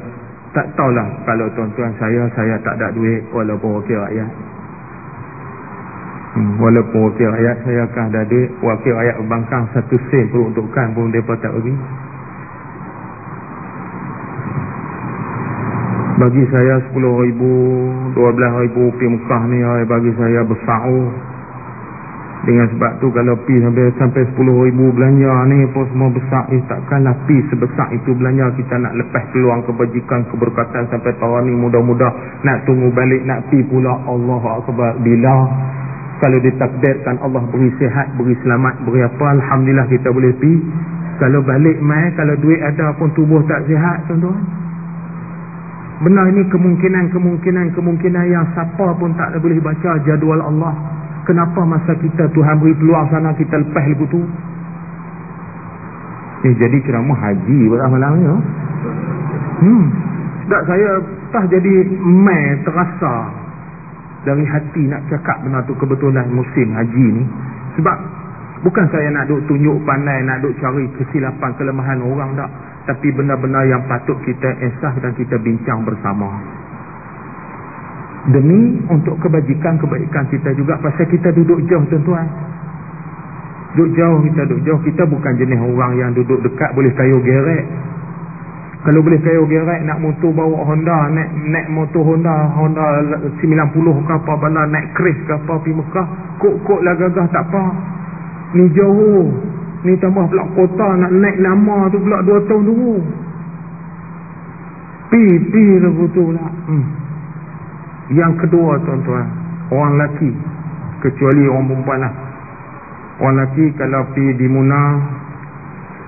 tak tahulah kalau tuan-tuan saya saya tak ada duit walaupun wakil rakyat Hmm, walaupun wakil rakyat saya akan ada duit wakil rakyat bangkang satu sen peruntukan pun mereka tak bagi. Bagi saya 10 ribu 12 ribu pergi Mekah ni bagi saya besar. Dengan sebab tu kalau pi sampai sampai 10 ribu belanja ni pun semua besar. Eh takkanlah pi sebesar itu belanja kita nak lepas peluang kebajikan keberkatan sampai tahun ni. Mudah-mudah nak tunggu balik nak pi pula. Allah Akbar. Bila kalau ditakdirkan Allah beri sihat beri selamat beri apa Alhamdulillah kita boleh pergi kalau balik mai kalau duit ada pun tubuh tak sihat tuan-tuan. Benar ini kemungkinan-kemungkinan kemungkinan yang siapa pun tak boleh baca jadual Allah. Kenapa masa kita Tuhan beri peluang sana kita lepas lepas tu? Eh jadi ceramah haji berapa malam ya hmm. Tak saya tak jadi mai terasa dari hati nak cakap benar tu kebetulan musim haji ni. Sebab bukan saya nak duk tunjuk pandai nak duk cari kesilapan kelemahan orang tak. Tapi benar-benar yang patut kita esah dan kita bincang bersama. Demi untuk kebajikan-kebaikan kita juga. Pasal kita duduk jauh tuan-tuan. Duduk jauh kita duduk jauh. Kita bukan jenis orang yang duduk dekat boleh kayu gerek kalau boleh kayu gerak nak motor bawa Honda, naik naik motor Honda, Honda 90 ke apa bala, naik kris ke apa pergi Mekah, kok-kok lah gagah tak apa. Ni jauh. Ni tambah pula kota nak naik lama tu pula 2 tahun dulu. Pi, pi lah tu pula. Hmm. Yang kedua tuan-tuan, orang lelaki. Kecuali orang perempuan lah. Orang lelaki kalau pergi di Muna,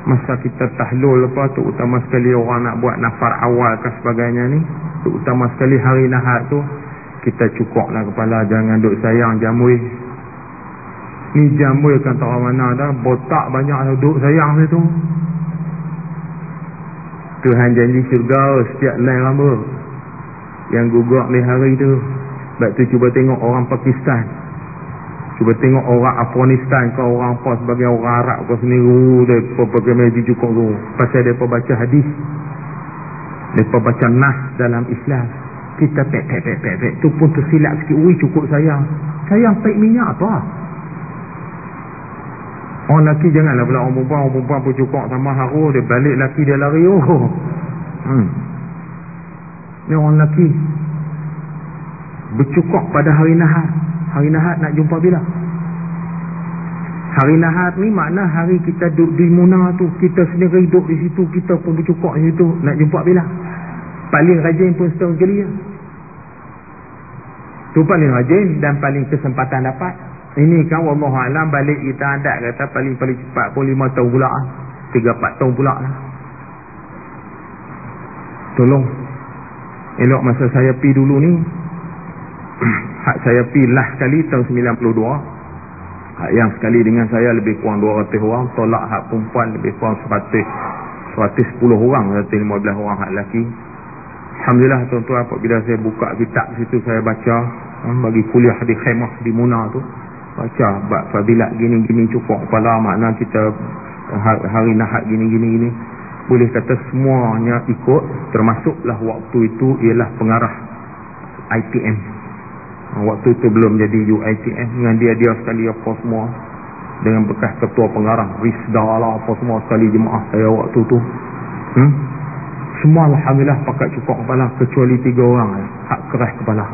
masa kita tahlul apa tu utama sekali orang nak buat nafar awal ke sebagainya ni tu utama sekali hari nahar tu kita cukuplah kepala jangan duk sayang jamui. Ni jamui kan tak mana dah botak banyak duk sayang tu. Tuhan janji syurga setiap lain rambut yang gugak ni hari tu. Sebab tu cuba tengok orang Pakistan Cuba tengok orang Afghanistan ke orang apa sebagai orang Arab ke. Uh, mereka pakai meji cukup tu. Pasal mereka baca hadis. Mereka baca nas dalam Islam. Kita pek pek pek pek pek. Tu pun tersilap sikit. Ui cukup sayang. Sayang pek minyak apa? Orang lelaki janganlah pula orang perempuan. Orang perempuan pun cukup sama haru. Dia balik lelaki dia lari. Oh. Hmm. Ni orang lelaki. Bercukup pada hari nahar. Hari Nahat nak jumpa bila? Hari Nahat ni makna hari kita duduk di Muna tu. Kita sendiri duduk di situ. Kita pun bercukuk di situ. Nak jumpa bila? Paling rajin pun setahun sekali ya. Tu paling rajin dan paling kesempatan dapat. Ini kan Wallahualam balik kita adat kata paling-paling cepat pun 5 tahun pula. 3-4 tahun pula lah. Tolong. elok masa saya pi dulu ni hak saya pi lah sekali tahun 92 hak yang sekali dengan saya lebih kurang 200 orang. Tolak hak perempuan lebih kurang 100 110 orang atau 15 orang hak lelaki. Alhamdulillah tuan-tuan apabila saya buka kitab situ saya baca. Hmm, bagi kuliah di khemah di Muna tu. Baca bab fadilat gini-gini cukup kepala makna kita hari nahat gini-gini gini. Boleh kata semuanya ikut termasuklah waktu itu ialah pengarah ITM waktu itu belum jadi UITM dengan dia dia sekali apa semua. Dengan bekas ketua pengarah Rizda lah apa semua sekali jemaah saya waktu tu. Hmm? semua Alhamdulillah pakai cukup kepala kecuali tiga orang hak keras kepala.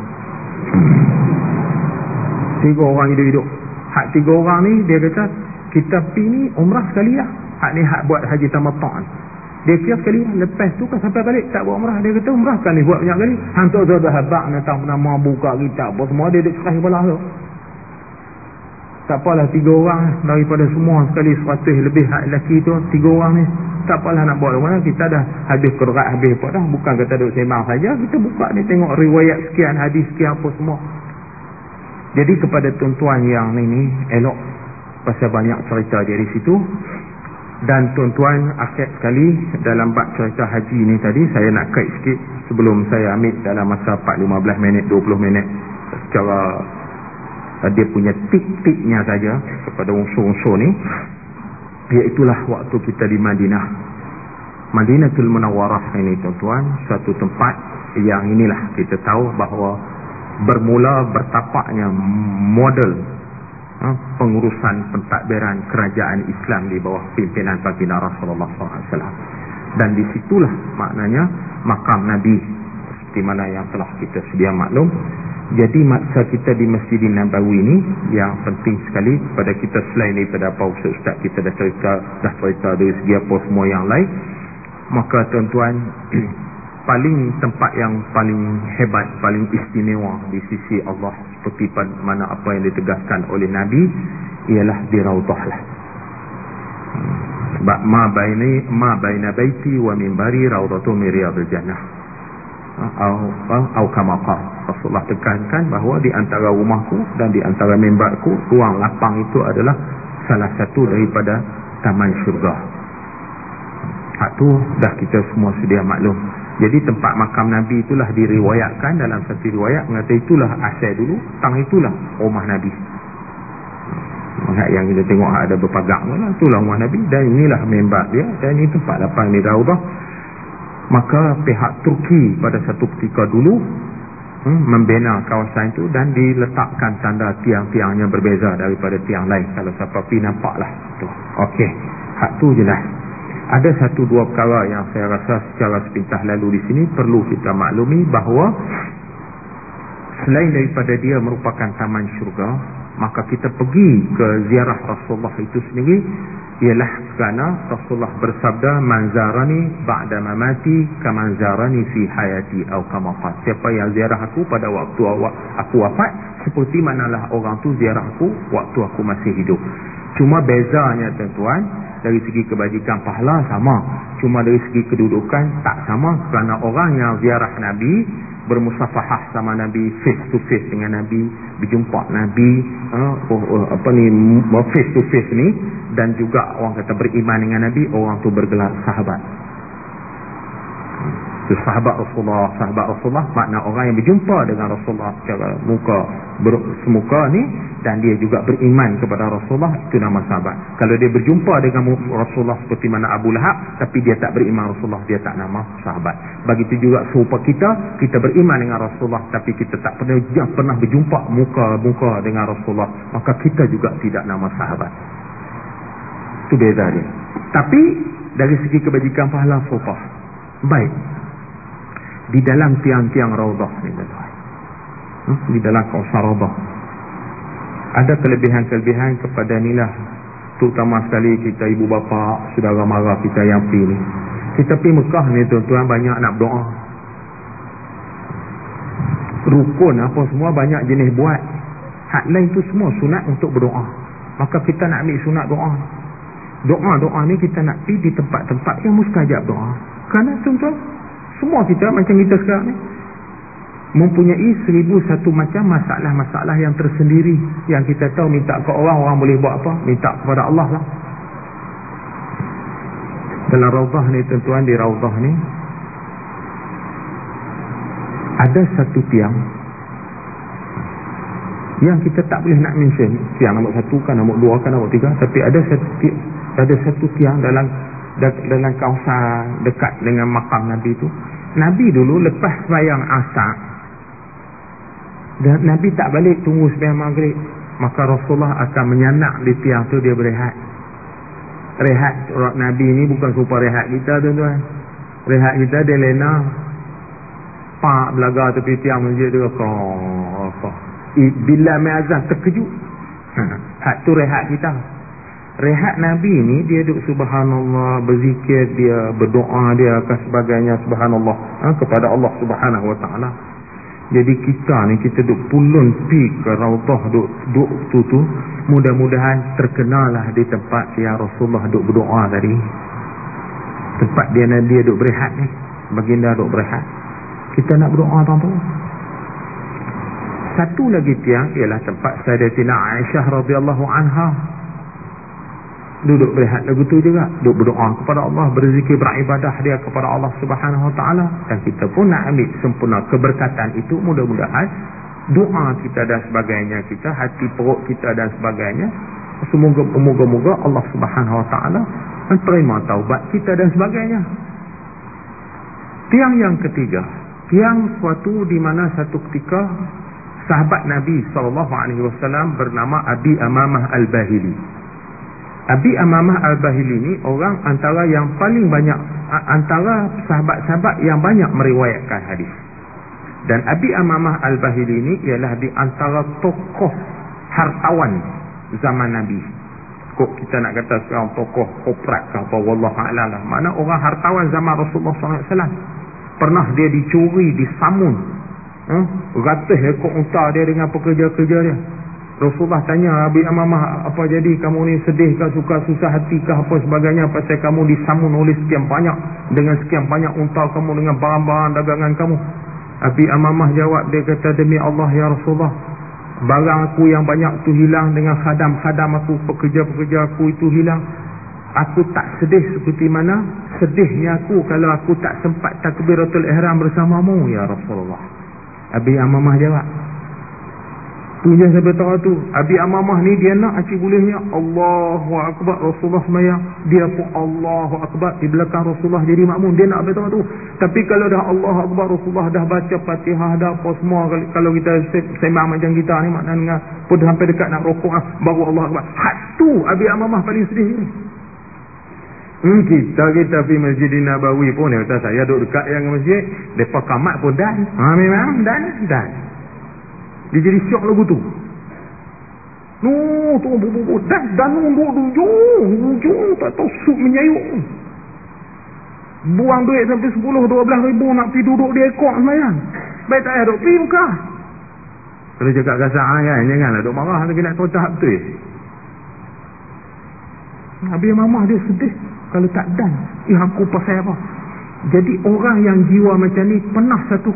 Tiga orang hidup-hidup. Hak tiga orang ni dia kata kita pergi ni umrah sekali lah. Hak ni hak buat haji tamattu'an dia kira sekali lepas tu kan sampai balik tak buat umrah dia kata umrah kan ni buat banyak kali hantar tu habak nak tak pernah mau buka kitab. Apa semua dia duduk cerai kepala tu. Tak apalah tiga orang daripada semua sekali seratus lebih hak lelaki tu tiga orang ni. Tak apalah nak buat mana kita dah habis kerat habis apa dah. Bukan kata duduk sembang saja kita buka ni tengok riwayat sekian hadis sekian apa semua. Jadi kepada tuan-tuan yang ni ni elok pasal banyak cerita dari situ dan tuan-tuan akhir sekali dalam bab cerita haji ni tadi saya nak kait sikit sebelum saya ambil dalam masa 4-15 minit 20 minit. Secara uh, dia punya tik-tiknya saja kepada unsur-unsur ni iaitulah waktu kita di Madinah. Madinatul Munawwarah ini tuan-tuan satu tempat yang inilah kita tahu bahawa bermula bertapaknya model pengurusan pentadbiran kerajaan Islam di bawah pimpinan baginda Rasulullah SAW. Dan disitulah maknanya makam Nabi seperti mana yang telah kita sedia maklum. Jadi masa kita di Masjid Nabawi ini yang penting sekali pada kita selain daripada apa ustaz-ustaz kita dah cerita dah cerita dari segi apa semua yang lain maka tuan-tuan paling tempat yang paling hebat paling istimewa di sisi Allah seperti mana apa yang ditegaskan oleh Nabi ialah di Raudhah lah sebab ma baini ma baina baiti wa minbari raudhatu min riyadil jannah. Atau kama Rasulullah tekankan bahawa di antara rumahku dan di antara mimbarku ruang lapang itu adalah salah satu daripada taman syurga. Hak tu dah kita semua sedia maklum jadi tempat makam Nabi itulah diriwayatkan dalam satu riwayat mengatakan itulah asal dulu, tang itulah rumah Nabi. Melihat yang kita tengok ada berpagang lah, itulah rumah Nabi dan inilah member dia dan ini tempat lapang di Raubah. Maka pihak Turki pada satu ketika dulu hmm, membina kawasan itu dan diletakkan tanda tiang-tiangnya berbeza daripada tiang lain. Kalau siapa pergi nampaklah. Okey, hak tu jelas ada satu dua perkara yang saya rasa secara sepintah lalu di sini perlu kita maklumi bahawa selain daripada dia merupakan taman syurga maka kita pergi ke ziarah Rasulullah itu sendiri ialah kerana Rasulullah bersabda manzarani ba'da mamati kamanzarani fi hayati atau kamaqat siapa yang ziarah aku pada waktu aku wafat seperti manalah orang tu ziarah aku waktu aku masih hidup. Cuma bezanya tuan-tuan dari segi kebajikan pahala sama. Cuma dari segi kedudukan tak sama. Kerana orang yang ziarah Nabi bermusafahah sama Nabi face to face dengan Nabi berjumpa Nabi uh, uh, apa ni face to face ni dan juga orang kata beriman dengan Nabi orang tu bergelar sahabat itu sahabat Rasulullah. Sahabat Rasulullah makna orang yang berjumpa dengan Rasulullah secara muka ber, semuka ni dan dia juga beriman kepada Rasulullah itu nama sahabat. Kalau dia berjumpa dengan Rasulullah seperti mana Abu Lahab tapi dia tak beriman Rasulullah dia tak nama sahabat. Begitu juga serupa kita kita beriman dengan Rasulullah tapi kita tak pernah pernah berjumpa muka-muka dengan Rasulullah maka kita juga tidak nama sahabat. Itu beza dia. Tapi dari segi kebajikan pahala serupa. Baik di dalam tiang-tiang raudah ni tuan hmm? di dalam kawasan raudah ada kelebihan-kelebihan kepada inilah terutama sekali kita ibu bapa saudara mara kita yang pi ni. Kita pi Mekah ni tuan-tuan banyak nak berdoa. Rukun apa semua banyak jenis buat. Hak lain tu semua sunat untuk berdoa. Maka kita nak ambil sunat doa. Doa-doa ni kita nak pi di tempat-tempat yang mustajab doa. Kerana tuan-tuan semua kita macam kita sekarang ni. Mempunyai seribu satu macam masalah-masalah yang tersendiri. Yang kita tahu minta ke orang orang boleh buat apa? Minta kepada Allah lah. Dalam raudah ni tuan-tuan di raudah ni ada satu tiang yang kita tak boleh nak mention. Tiang nombor satu kan nombor dua kan nombor tiga. Tapi ada satu tiang, ada satu tiang dalam dalam kawasan dekat dengan makam Nabi tu. Nabi dulu lepas bayang asar dan Nabi tak balik tunggu sembahyang maghrib. Maka Rasulullah akan menyanak di tiang tu dia berehat. Rehat orang Nabi ni bukan serupa rehat kita tuan-tuan. Rehat kita dia lena. Pak belaga tepi tiang masjid tu apa? Bila mai azan terkejut ha, tu rehat kita rehat Nabi ni dia duduk subhanallah berzikir dia berdoa dia akan sebagainya subhanallah ha, kepada Allah subhanahu wa ta'ala. Jadi kita ni kita duk pulun pi ke rautah duk duk tu tu mudah-mudahan terkenalah di tempat yang Rasulullah duk berdoa tadi. Tempat dia dia duk berehat ni baginda duk berehat. Kita nak berdoa tuan-tuan. Satu lagi tiang ialah tempat Sayyidatina Aisyah radhiyallahu anha duduk berehat lagu tu juga. Duduk berdoa kepada Allah berzikir beribadah dia kepada Allah subhanahu wa ta'ala. Dan kita pun nak ambil sempurna keberkatan itu. Mudah-mudahan doa kita dan sebagainya kita hati perut kita dan sebagainya semoga-moga Allah subhanahu wa ta'ala menerima taubat kita dan sebagainya. Tiang yang ketiga. Tiang suatu di mana satu ketika sahabat Nabi SAW bernama Abi Amamah Al-Bahili Abi Amamah Al-Bahili ni orang antara yang paling banyak antara sahabat-sahabat yang banyak meriwayatkan hadis. Dan Abi Amamah Al-Bahili ni ialah di antara tokoh hartawan zaman Nabi. Kok kita nak kata sekarang tokoh koprat ke apa wallahu a'lam lah. Mana orang hartawan zaman Rasulullah SAW pernah dia dicuri, disamun. Hmm? Ratih ekor unta dia dengan pekerja-kerja dia. Rasulullah tanya Abi Amamah apa jadi? Kamu ni sedih ke suka susah hati ke apa sebagainya? Pasal kamu disamun oleh sekian banyak dengan sekian banyak unta kamu dengan barang-barang dagangan kamu. Abi Amamah jawab dia kata demi Allah ya Rasulullah barang aku yang banyak tu hilang dengan khadam-khadam aku pekerja-pekerja aku itu hilang. Aku tak sedih seperti mana sedihnya aku kalau aku tak sempat takbiratul ihram bersamamu ya Rasulullah. Abi Amamah jawab punya sampai tahu tu Abi Amamah ni dia nak acik bolehnya Allahu Akbar Rasulullah semayang. Dia pun Allahu Akbar di belakang Rasulullah jadi makmum. Dia nak sampai tu. Tapi kalau dah Allahu Akbar Rasulullah dah baca fatihah dah apa semua kalau kita sembang macam kita ni maknanya pun dah sampai dekat nak rokok ah, baru Allah Akbar. Hat tu Abi Amamah paling sedih ni. Hmm, kita kita pergi masjid Nabawi pun ya, saya duduk dekat yang masjid. Depa kamat pun dan. Ha memang dan dan dia jadi syok lagu tu. No, tu bu bu bu dah danung duk dujung, dujung tak tahu sup menyayuk. Buang duit sampai 10 12 ribu nak pergi duduk di ekor semayang. Baik tak payah duk pergi muka. Kalau cakap kasar ah, kan, janganlah duk marah lagi nak tahu tahap tu. Nabi mamah dia sedih kalau tak dan. Eh aku pasal apa? Jadi orang yang jiwa macam ni pernah satu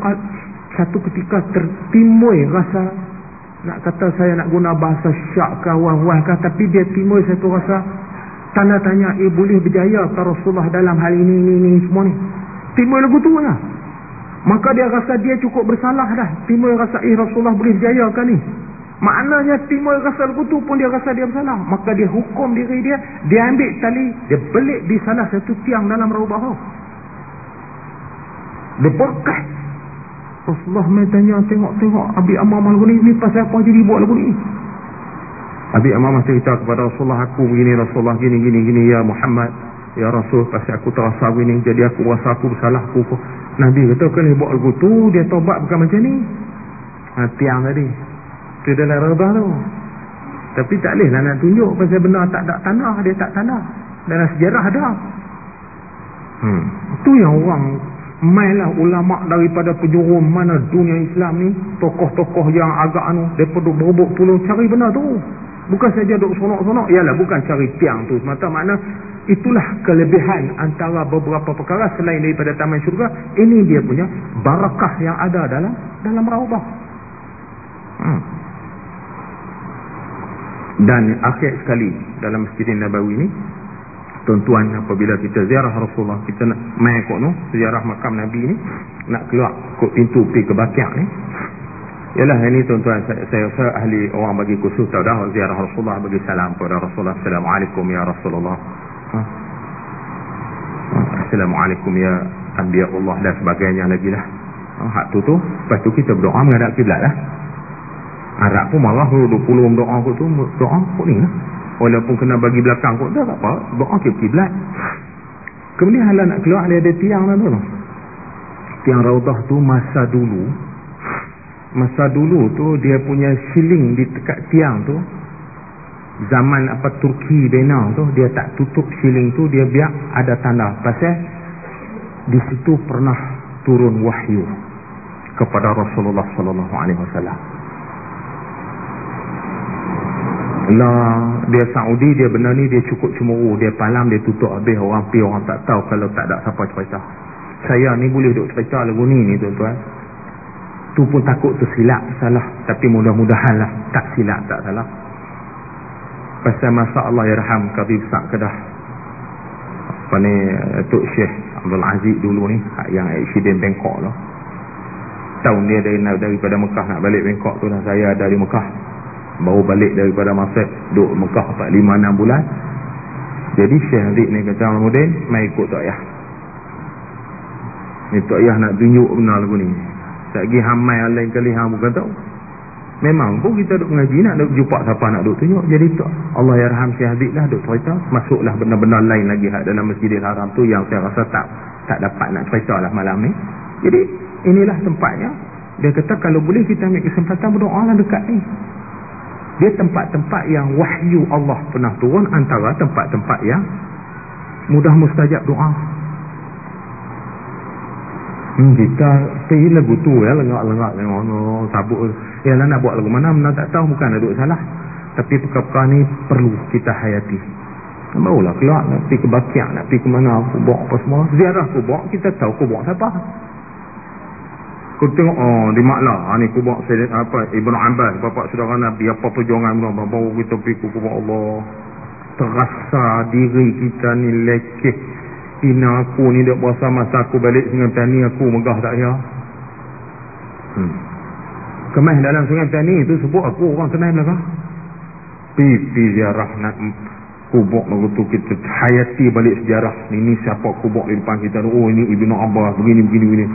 satu ketika tertimbul rasa nak kata saya nak guna bahasa syak ke wah-wah ke tapi dia timbul satu rasa tanda tanya eh boleh berjaya ke Rasulullah dalam hal ini ini, ini semua ni? Timbul lagu tu lah. Maka dia rasa dia cukup bersalah dah. Timbul rasa eh Rasulullah boleh berjaya ke ni? Maknanya timbul rasa lagu tu pun dia rasa dia bersalah. Maka dia hukum diri dia dia ambil tali dia belik di salah satu tiang dalam raubah dia berkat Rasulullah mai tanya tengok-tengok Abi Amamah lagu ni ni pasal apa jadi buat lagu ni? Abi Amamah cerita kepada Rasulullah aku begini Rasulullah gini gini gini ya Muhammad ya Rasul pasal aku terasa begini jadi aku rasa aku bersalah aku Nabi kata kan buat lagu tu dia tobat bukan macam ni. Ha, tiang tadi. Tu dalam rabah tu. Tapi tak boleh lah nak tunjuk pasal benda tak ada tanah dia tak tanah. Dalam sejarah ada hmm. tu yang orang mainlah ulama daripada penjuru mana dunia Islam ni tokoh-tokoh yang agak anu depa duk berebut tolong cari benda tu. Bukan saja duk sonok-sonok ialah bukan cari tiang tu. Semata makna itulah kelebihan antara beberapa perkara selain daripada taman syurga. Ini dia punya barakah yang ada dalam dalam raubah. Hmm. dan akhir sekali dalam masjid Nabawi ini tuan-tuan apabila kita ziarah Rasulullah kita nak main kot no ziarah makam Nabi ni nak keluar kot pintu pergi ke Bakiak ni. Ialah ini tuan-tuan saya, saya rasa ahli orang bagi khusus tahu dah ziarah Rasulullah bagi salam kepada Rasulullah. Assalamualaikum ya Rasulullah. Ha? Assalamualaikum ya Anbiya Allah dan sebagainya lagi lah. Ha, hak tu tu lepas tu kita berdoa menghadap kiblat lah. Arab pun marah 20 doa kot tu doa kot ni lah walaupun kena bagi belakang pun tak apa. Doa ke kiblat. Kemudian hala nak keluar dia ada tiang lah tu. Tiang raudah tu masa dulu. Masa dulu tu dia punya siling di dekat tiang tu zaman apa Turki bina tu dia tak tutup siling tu dia biar ada tanda pasal di situ pernah turun wahyu kepada Rasulullah sallallahu alaihi wasallam. Lah dia Saudi dia benar ni dia cukup cemuru. Dia palam dia tutup habis orang pi orang tak tahu kalau tak ada siapa cerita. Saya ni boleh duk cerita lagu ni ni tuan-tuan. Tu pun takut tersilap salah. Tapi mudah-mudahan lah tak silap tak salah. Pasal masa Allah ya raham kabir besar kedah. Apa ni Tuk Syekh Abdul Aziz dulu ni yang eksiden Bangkok lah tahun dia dari, daripada Mekah nak balik Bangkok tu dah saya ada di Mekah baru balik daripada Masjid duduk Mekah 4 5 6 bulan. Jadi Syekh Zik ni kata Al-Mudin mai ikut Tok Yah. Ni Tok Yah nak tunjuk benar lagu ni. Tak pergi hamai lain kali hang bukan tahu. Memang pun kita duduk mengaji nak duduk jumpa siapa nak duduk tunjuk. Jadi Tok Allah ya raham Syekh Zik lah duduk cerita. Masuklah benda-benda lain lagi dalam Masjidil Haram tu yang saya rasa tak tak dapat nak cerita lah malam ni. Jadi inilah tempatnya. Dia kata kalau boleh kita ambil kesempatan berdoa lah dekat ni dia tempat-tempat yang wahyu Allah pernah turun antara tempat-tempat yang mudah mustajab doa. Hmm, kita pergi lagu tu ya lengak-lengak sabuk ya lah nak buat lagu mana? Mana tak tahu bukan ada salah. Tapi perkara-perkara ni perlu kita hayati. Barulah keluar nak pergi ke bakiak nak pergi ke mana kubur apa semua. Ziarah kubur kita tahu kubur siapa Kau tengok oh di maklah ha, ni kubur Sayyid apa Ibnu Abbas bapa saudara Nabi apa perjuangan beliau bawa kita pergi ke kubur Allah. Terasa diri kita ni lekeh. Ina aku ni dak berasa masa aku balik dengan tani aku megah tak ya. Hmm. Kemah dalam sungai tani itu sebut aku orang kenal belakang. Pipi ziarah nak kubur lagu tu kita hayati balik sejarah ini siapa kubur di depan kita oh ini Ibnu Abbas begini begini begini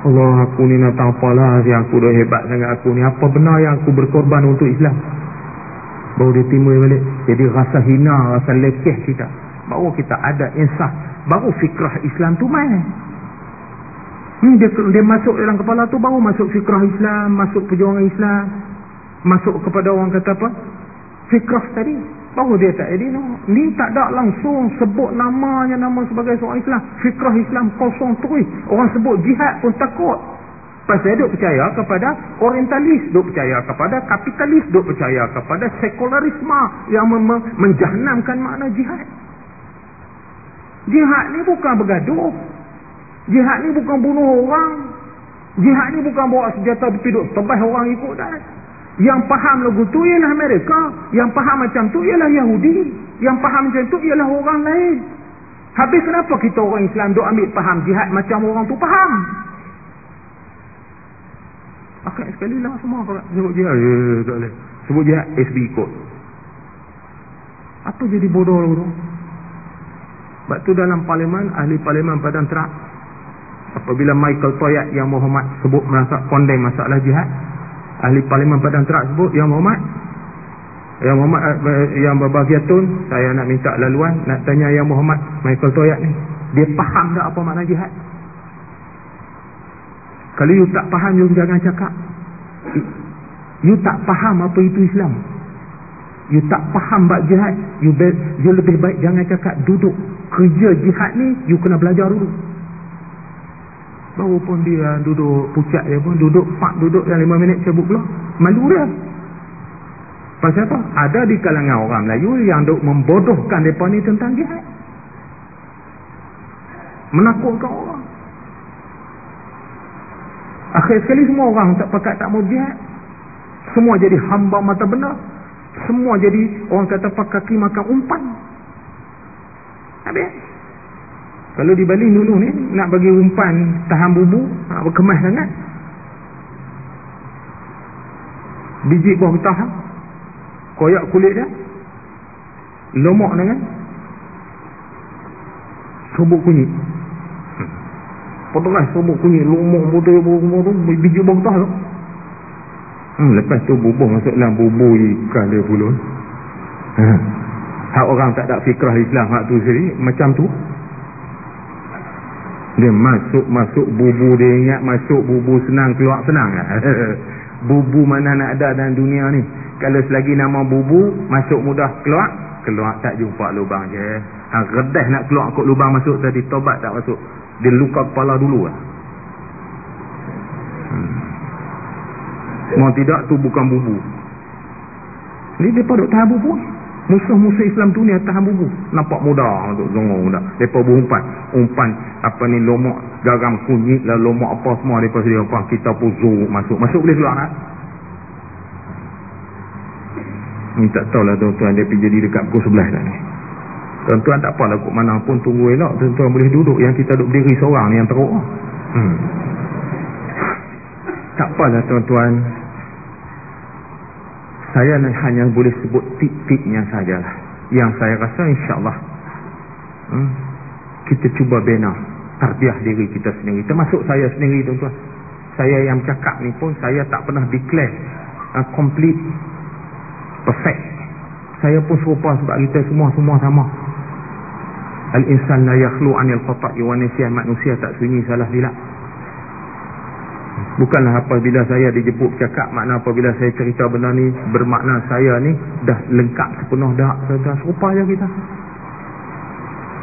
Allah aku ni nak tahu apalah yang aku dah hebat sangat aku ni. Apa benar yang aku berkorban untuk Islam? Baru dia timbul balik jadi rasa hina rasa lekeh kita. Baru kita ada insaf baru fikrah Islam tu main. Hmm, dia, dia masuk dalam kepala tu baru masuk fikrah Islam masuk perjuangan Islam. Masuk kepada orang kata apa? Fikrah tadi Baru dia tak jadi no. Ni tak ada langsung sebut namanya nama sebagai seorang Islam. Fikrah Islam kosong terus. Orang sebut jihad pun takut. Pasal dia percaya kepada orientalis. Dia percaya kepada kapitalis. Dia percaya kepada sekularisme yang menjahnamkan makna jihad. Jihad ni bukan bergaduh. Jihad ni bukan bunuh orang. Jihad ni bukan bawa senjata pergi duduk tebas orang ikut dah. Yang faham lagu tu ialah Amerika. Yang faham macam tu ialah Yahudi. Yang faham macam tu ialah orang lain. Habis kenapa kita orang Islam duk ambil faham jihad macam orang tu faham? Akhir sekali lah semua kalau sebut jihad. Ya, ya, ya, tak boleh. Sebut jihad, SB ikut. Apa jadi bodoh lagu tu? Sebab tu dalam parlimen, ahli parlimen Padang Terak. Apabila Michael Toyat yang Muhammad sebut merasa kondem masalah jihad ahli parlimen Padang Terak sebut yang Muhammad yang Muhammad eh, yang berbahagia tun saya nak minta laluan nak tanya yang Muhammad Michael Toyat ni. Dia faham tak apa makna jihad? Kalau you tak faham you jangan cakap. You tak faham apa itu Islam. You tak faham bab jihad you, be, you lebih baik jangan cakap. Duduk kerja jihad ni you kena belajar dulu baru pun dia duduk pucat dia pun duduk pak duduk yang lima minit cabut pula. Malu dia. Pasal apa? Ada di kalangan orang Melayu yang duk membodohkan mereka ni tentang jihad. Menakutkan orang. Akhir sekali semua orang tak pakat tak mau jihad. Semua jadi hamba mata benar. Semua jadi orang kata kaki makan umpan. Habis kalau di Bali dulu ni nak bagi umpan tahan bubu nak berkemas sangat. Biji buah getah koyak kulit dia. Lomak dengan. Sobuk kunyit potonglah sobuk kunyit lomak muda biji buah getah tu. Hmm, lepas tu bubuh masuk dalam bubu ikan dia pula. Ha. hak orang tak ada fikrah Islam hak tu sendiri macam tu dia masuk-masuk bubu dia ingat masuk bubu senang keluar senang. Bubu mana nak ada dalam dunia ni? Kalau selagi nama bubu masuk mudah keluar. Keluar tak jumpa lubang je. Ha, redah nak keluar kot lubang masuk tadi tobat tak masuk. Dia luka kepala dulu lah. Mau tidak tu bukan bubu. Ni depa duk tahan bubu. Musuh-musuh Islam tu ni tahan bubu. Nampak mudah untuk zongong dah. Depa berumpan. Umpan apa ni lomak garam kunyit lah lomak apa semua depa sedia apa kita pun zung masuk. Masuk boleh keluar kan? Ni tak tahulah tuan-tuan dia pergi jadi dekat pukul sebelah dah ni. Tuan-tuan tak apalah kok mana pun tunggu elok. Tuan-tuan boleh duduk yang kita duduk berdiri seorang ni yang teruk. Hmm. Tak apalah tuan-tuan saya hanya boleh sebut tip-tipnya sajalah. Yang saya rasa insyaAllah hmm, kita cuba bina tarbiah diri kita sendiri. Termasuk saya sendiri tuan-tuan. Saya yang cakap ni pun saya tak pernah declare uh, complete perfect. Saya pun serupa sebab kita semua-semua sama. Al-insan la yakhlu anil khata'i wa manusia tak sunyi salah silap Bukanlah apabila saya dijemput cakap makna apabila saya cerita benda ni bermakna saya ni dah lengkap sepenuh dah dah serupa je kita.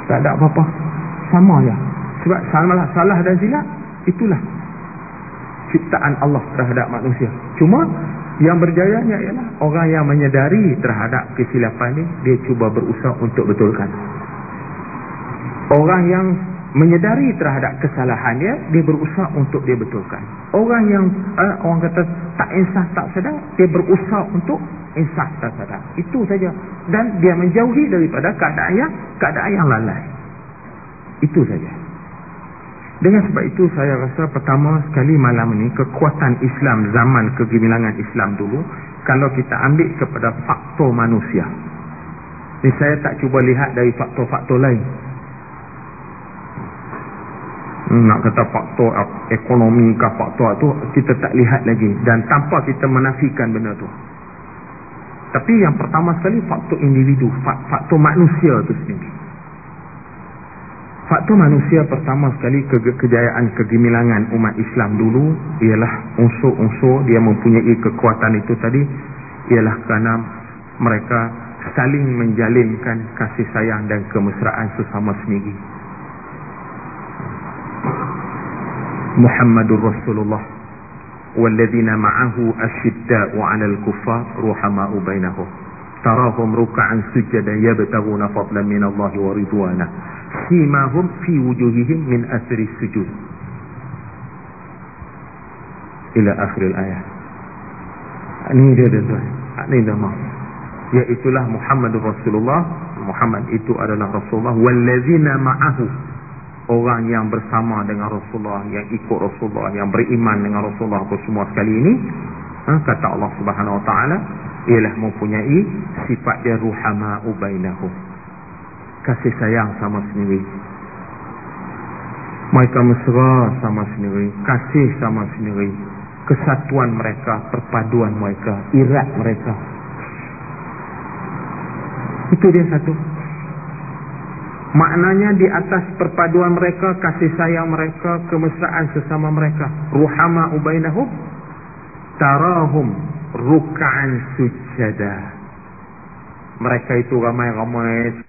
Tak ada apa-apa. Sama je. Sebab salah salah dan silap itulah ciptaan Allah terhadap manusia. Cuma yang berjayanya ialah orang yang menyedari terhadap kesilapan ni dia cuba berusaha untuk betulkan. Orang yang menyedari terhadap kesalahan dia berusaha untuk dia betulkan. Orang yang uh, orang kata tak insaf tak sedar dia berusaha untuk insaf tak sedar itu saja. Dan dia menjauhi daripada keadaan yang keadaan yang lalai. Itu saja. Dengan sebab itu saya rasa pertama sekali malam ini kekuatan Islam zaman kegemilangan Islam dulu kalau kita ambil kepada faktor manusia. Ini saya tak cuba lihat dari faktor-faktor lain nak kata faktor ekonomi ke faktor tu kita tak lihat lagi. Dan tanpa kita menafikan benda tu. Tapi yang pertama sekali faktor individu. Faktor manusia tu sendiri. Faktor manusia pertama sekali ke kejayaan kegemilangan umat Islam dulu ialah unsur-unsur dia mempunyai kekuatan itu tadi ialah kerana mereka saling menjalinkan kasih sayang dan kemesraan sesama sendiri محمد رسول الله والذين معه أشداء على الكفار رحماء بينهم. تراهم ركعا سجدا يبتغون فضلا من الله ورضوانا سيماهم في وجوههم من أثر السجود. إلى آخر الآية. ini dia tuan ini nama iaitulah Muhammad Rasulullah Muhammad itu adalah Rasulullah wallazina ma'ahu orang yang bersama dengan Rasulullah yang ikut Rasulullah yang beriman dengan Rasulullah apa semua sekali ini ha, kata Allah Subhanahu Wa Taala ialah mempunyai sifat dia ruhama ubainahum kasih sayang sama sendiri. Mereka mesra sama sendiri. Kasih sama sendiri. Kesatuan mereka perpaduan mereka irat mereka. Itu dia satu Maknanya di atas perpaduan mereka, kasih sayang mereka, kemesraan sesama mereka. Ruhama ubainahum. Tarahum ruka'an sujada. Mereka itu ramai-ramai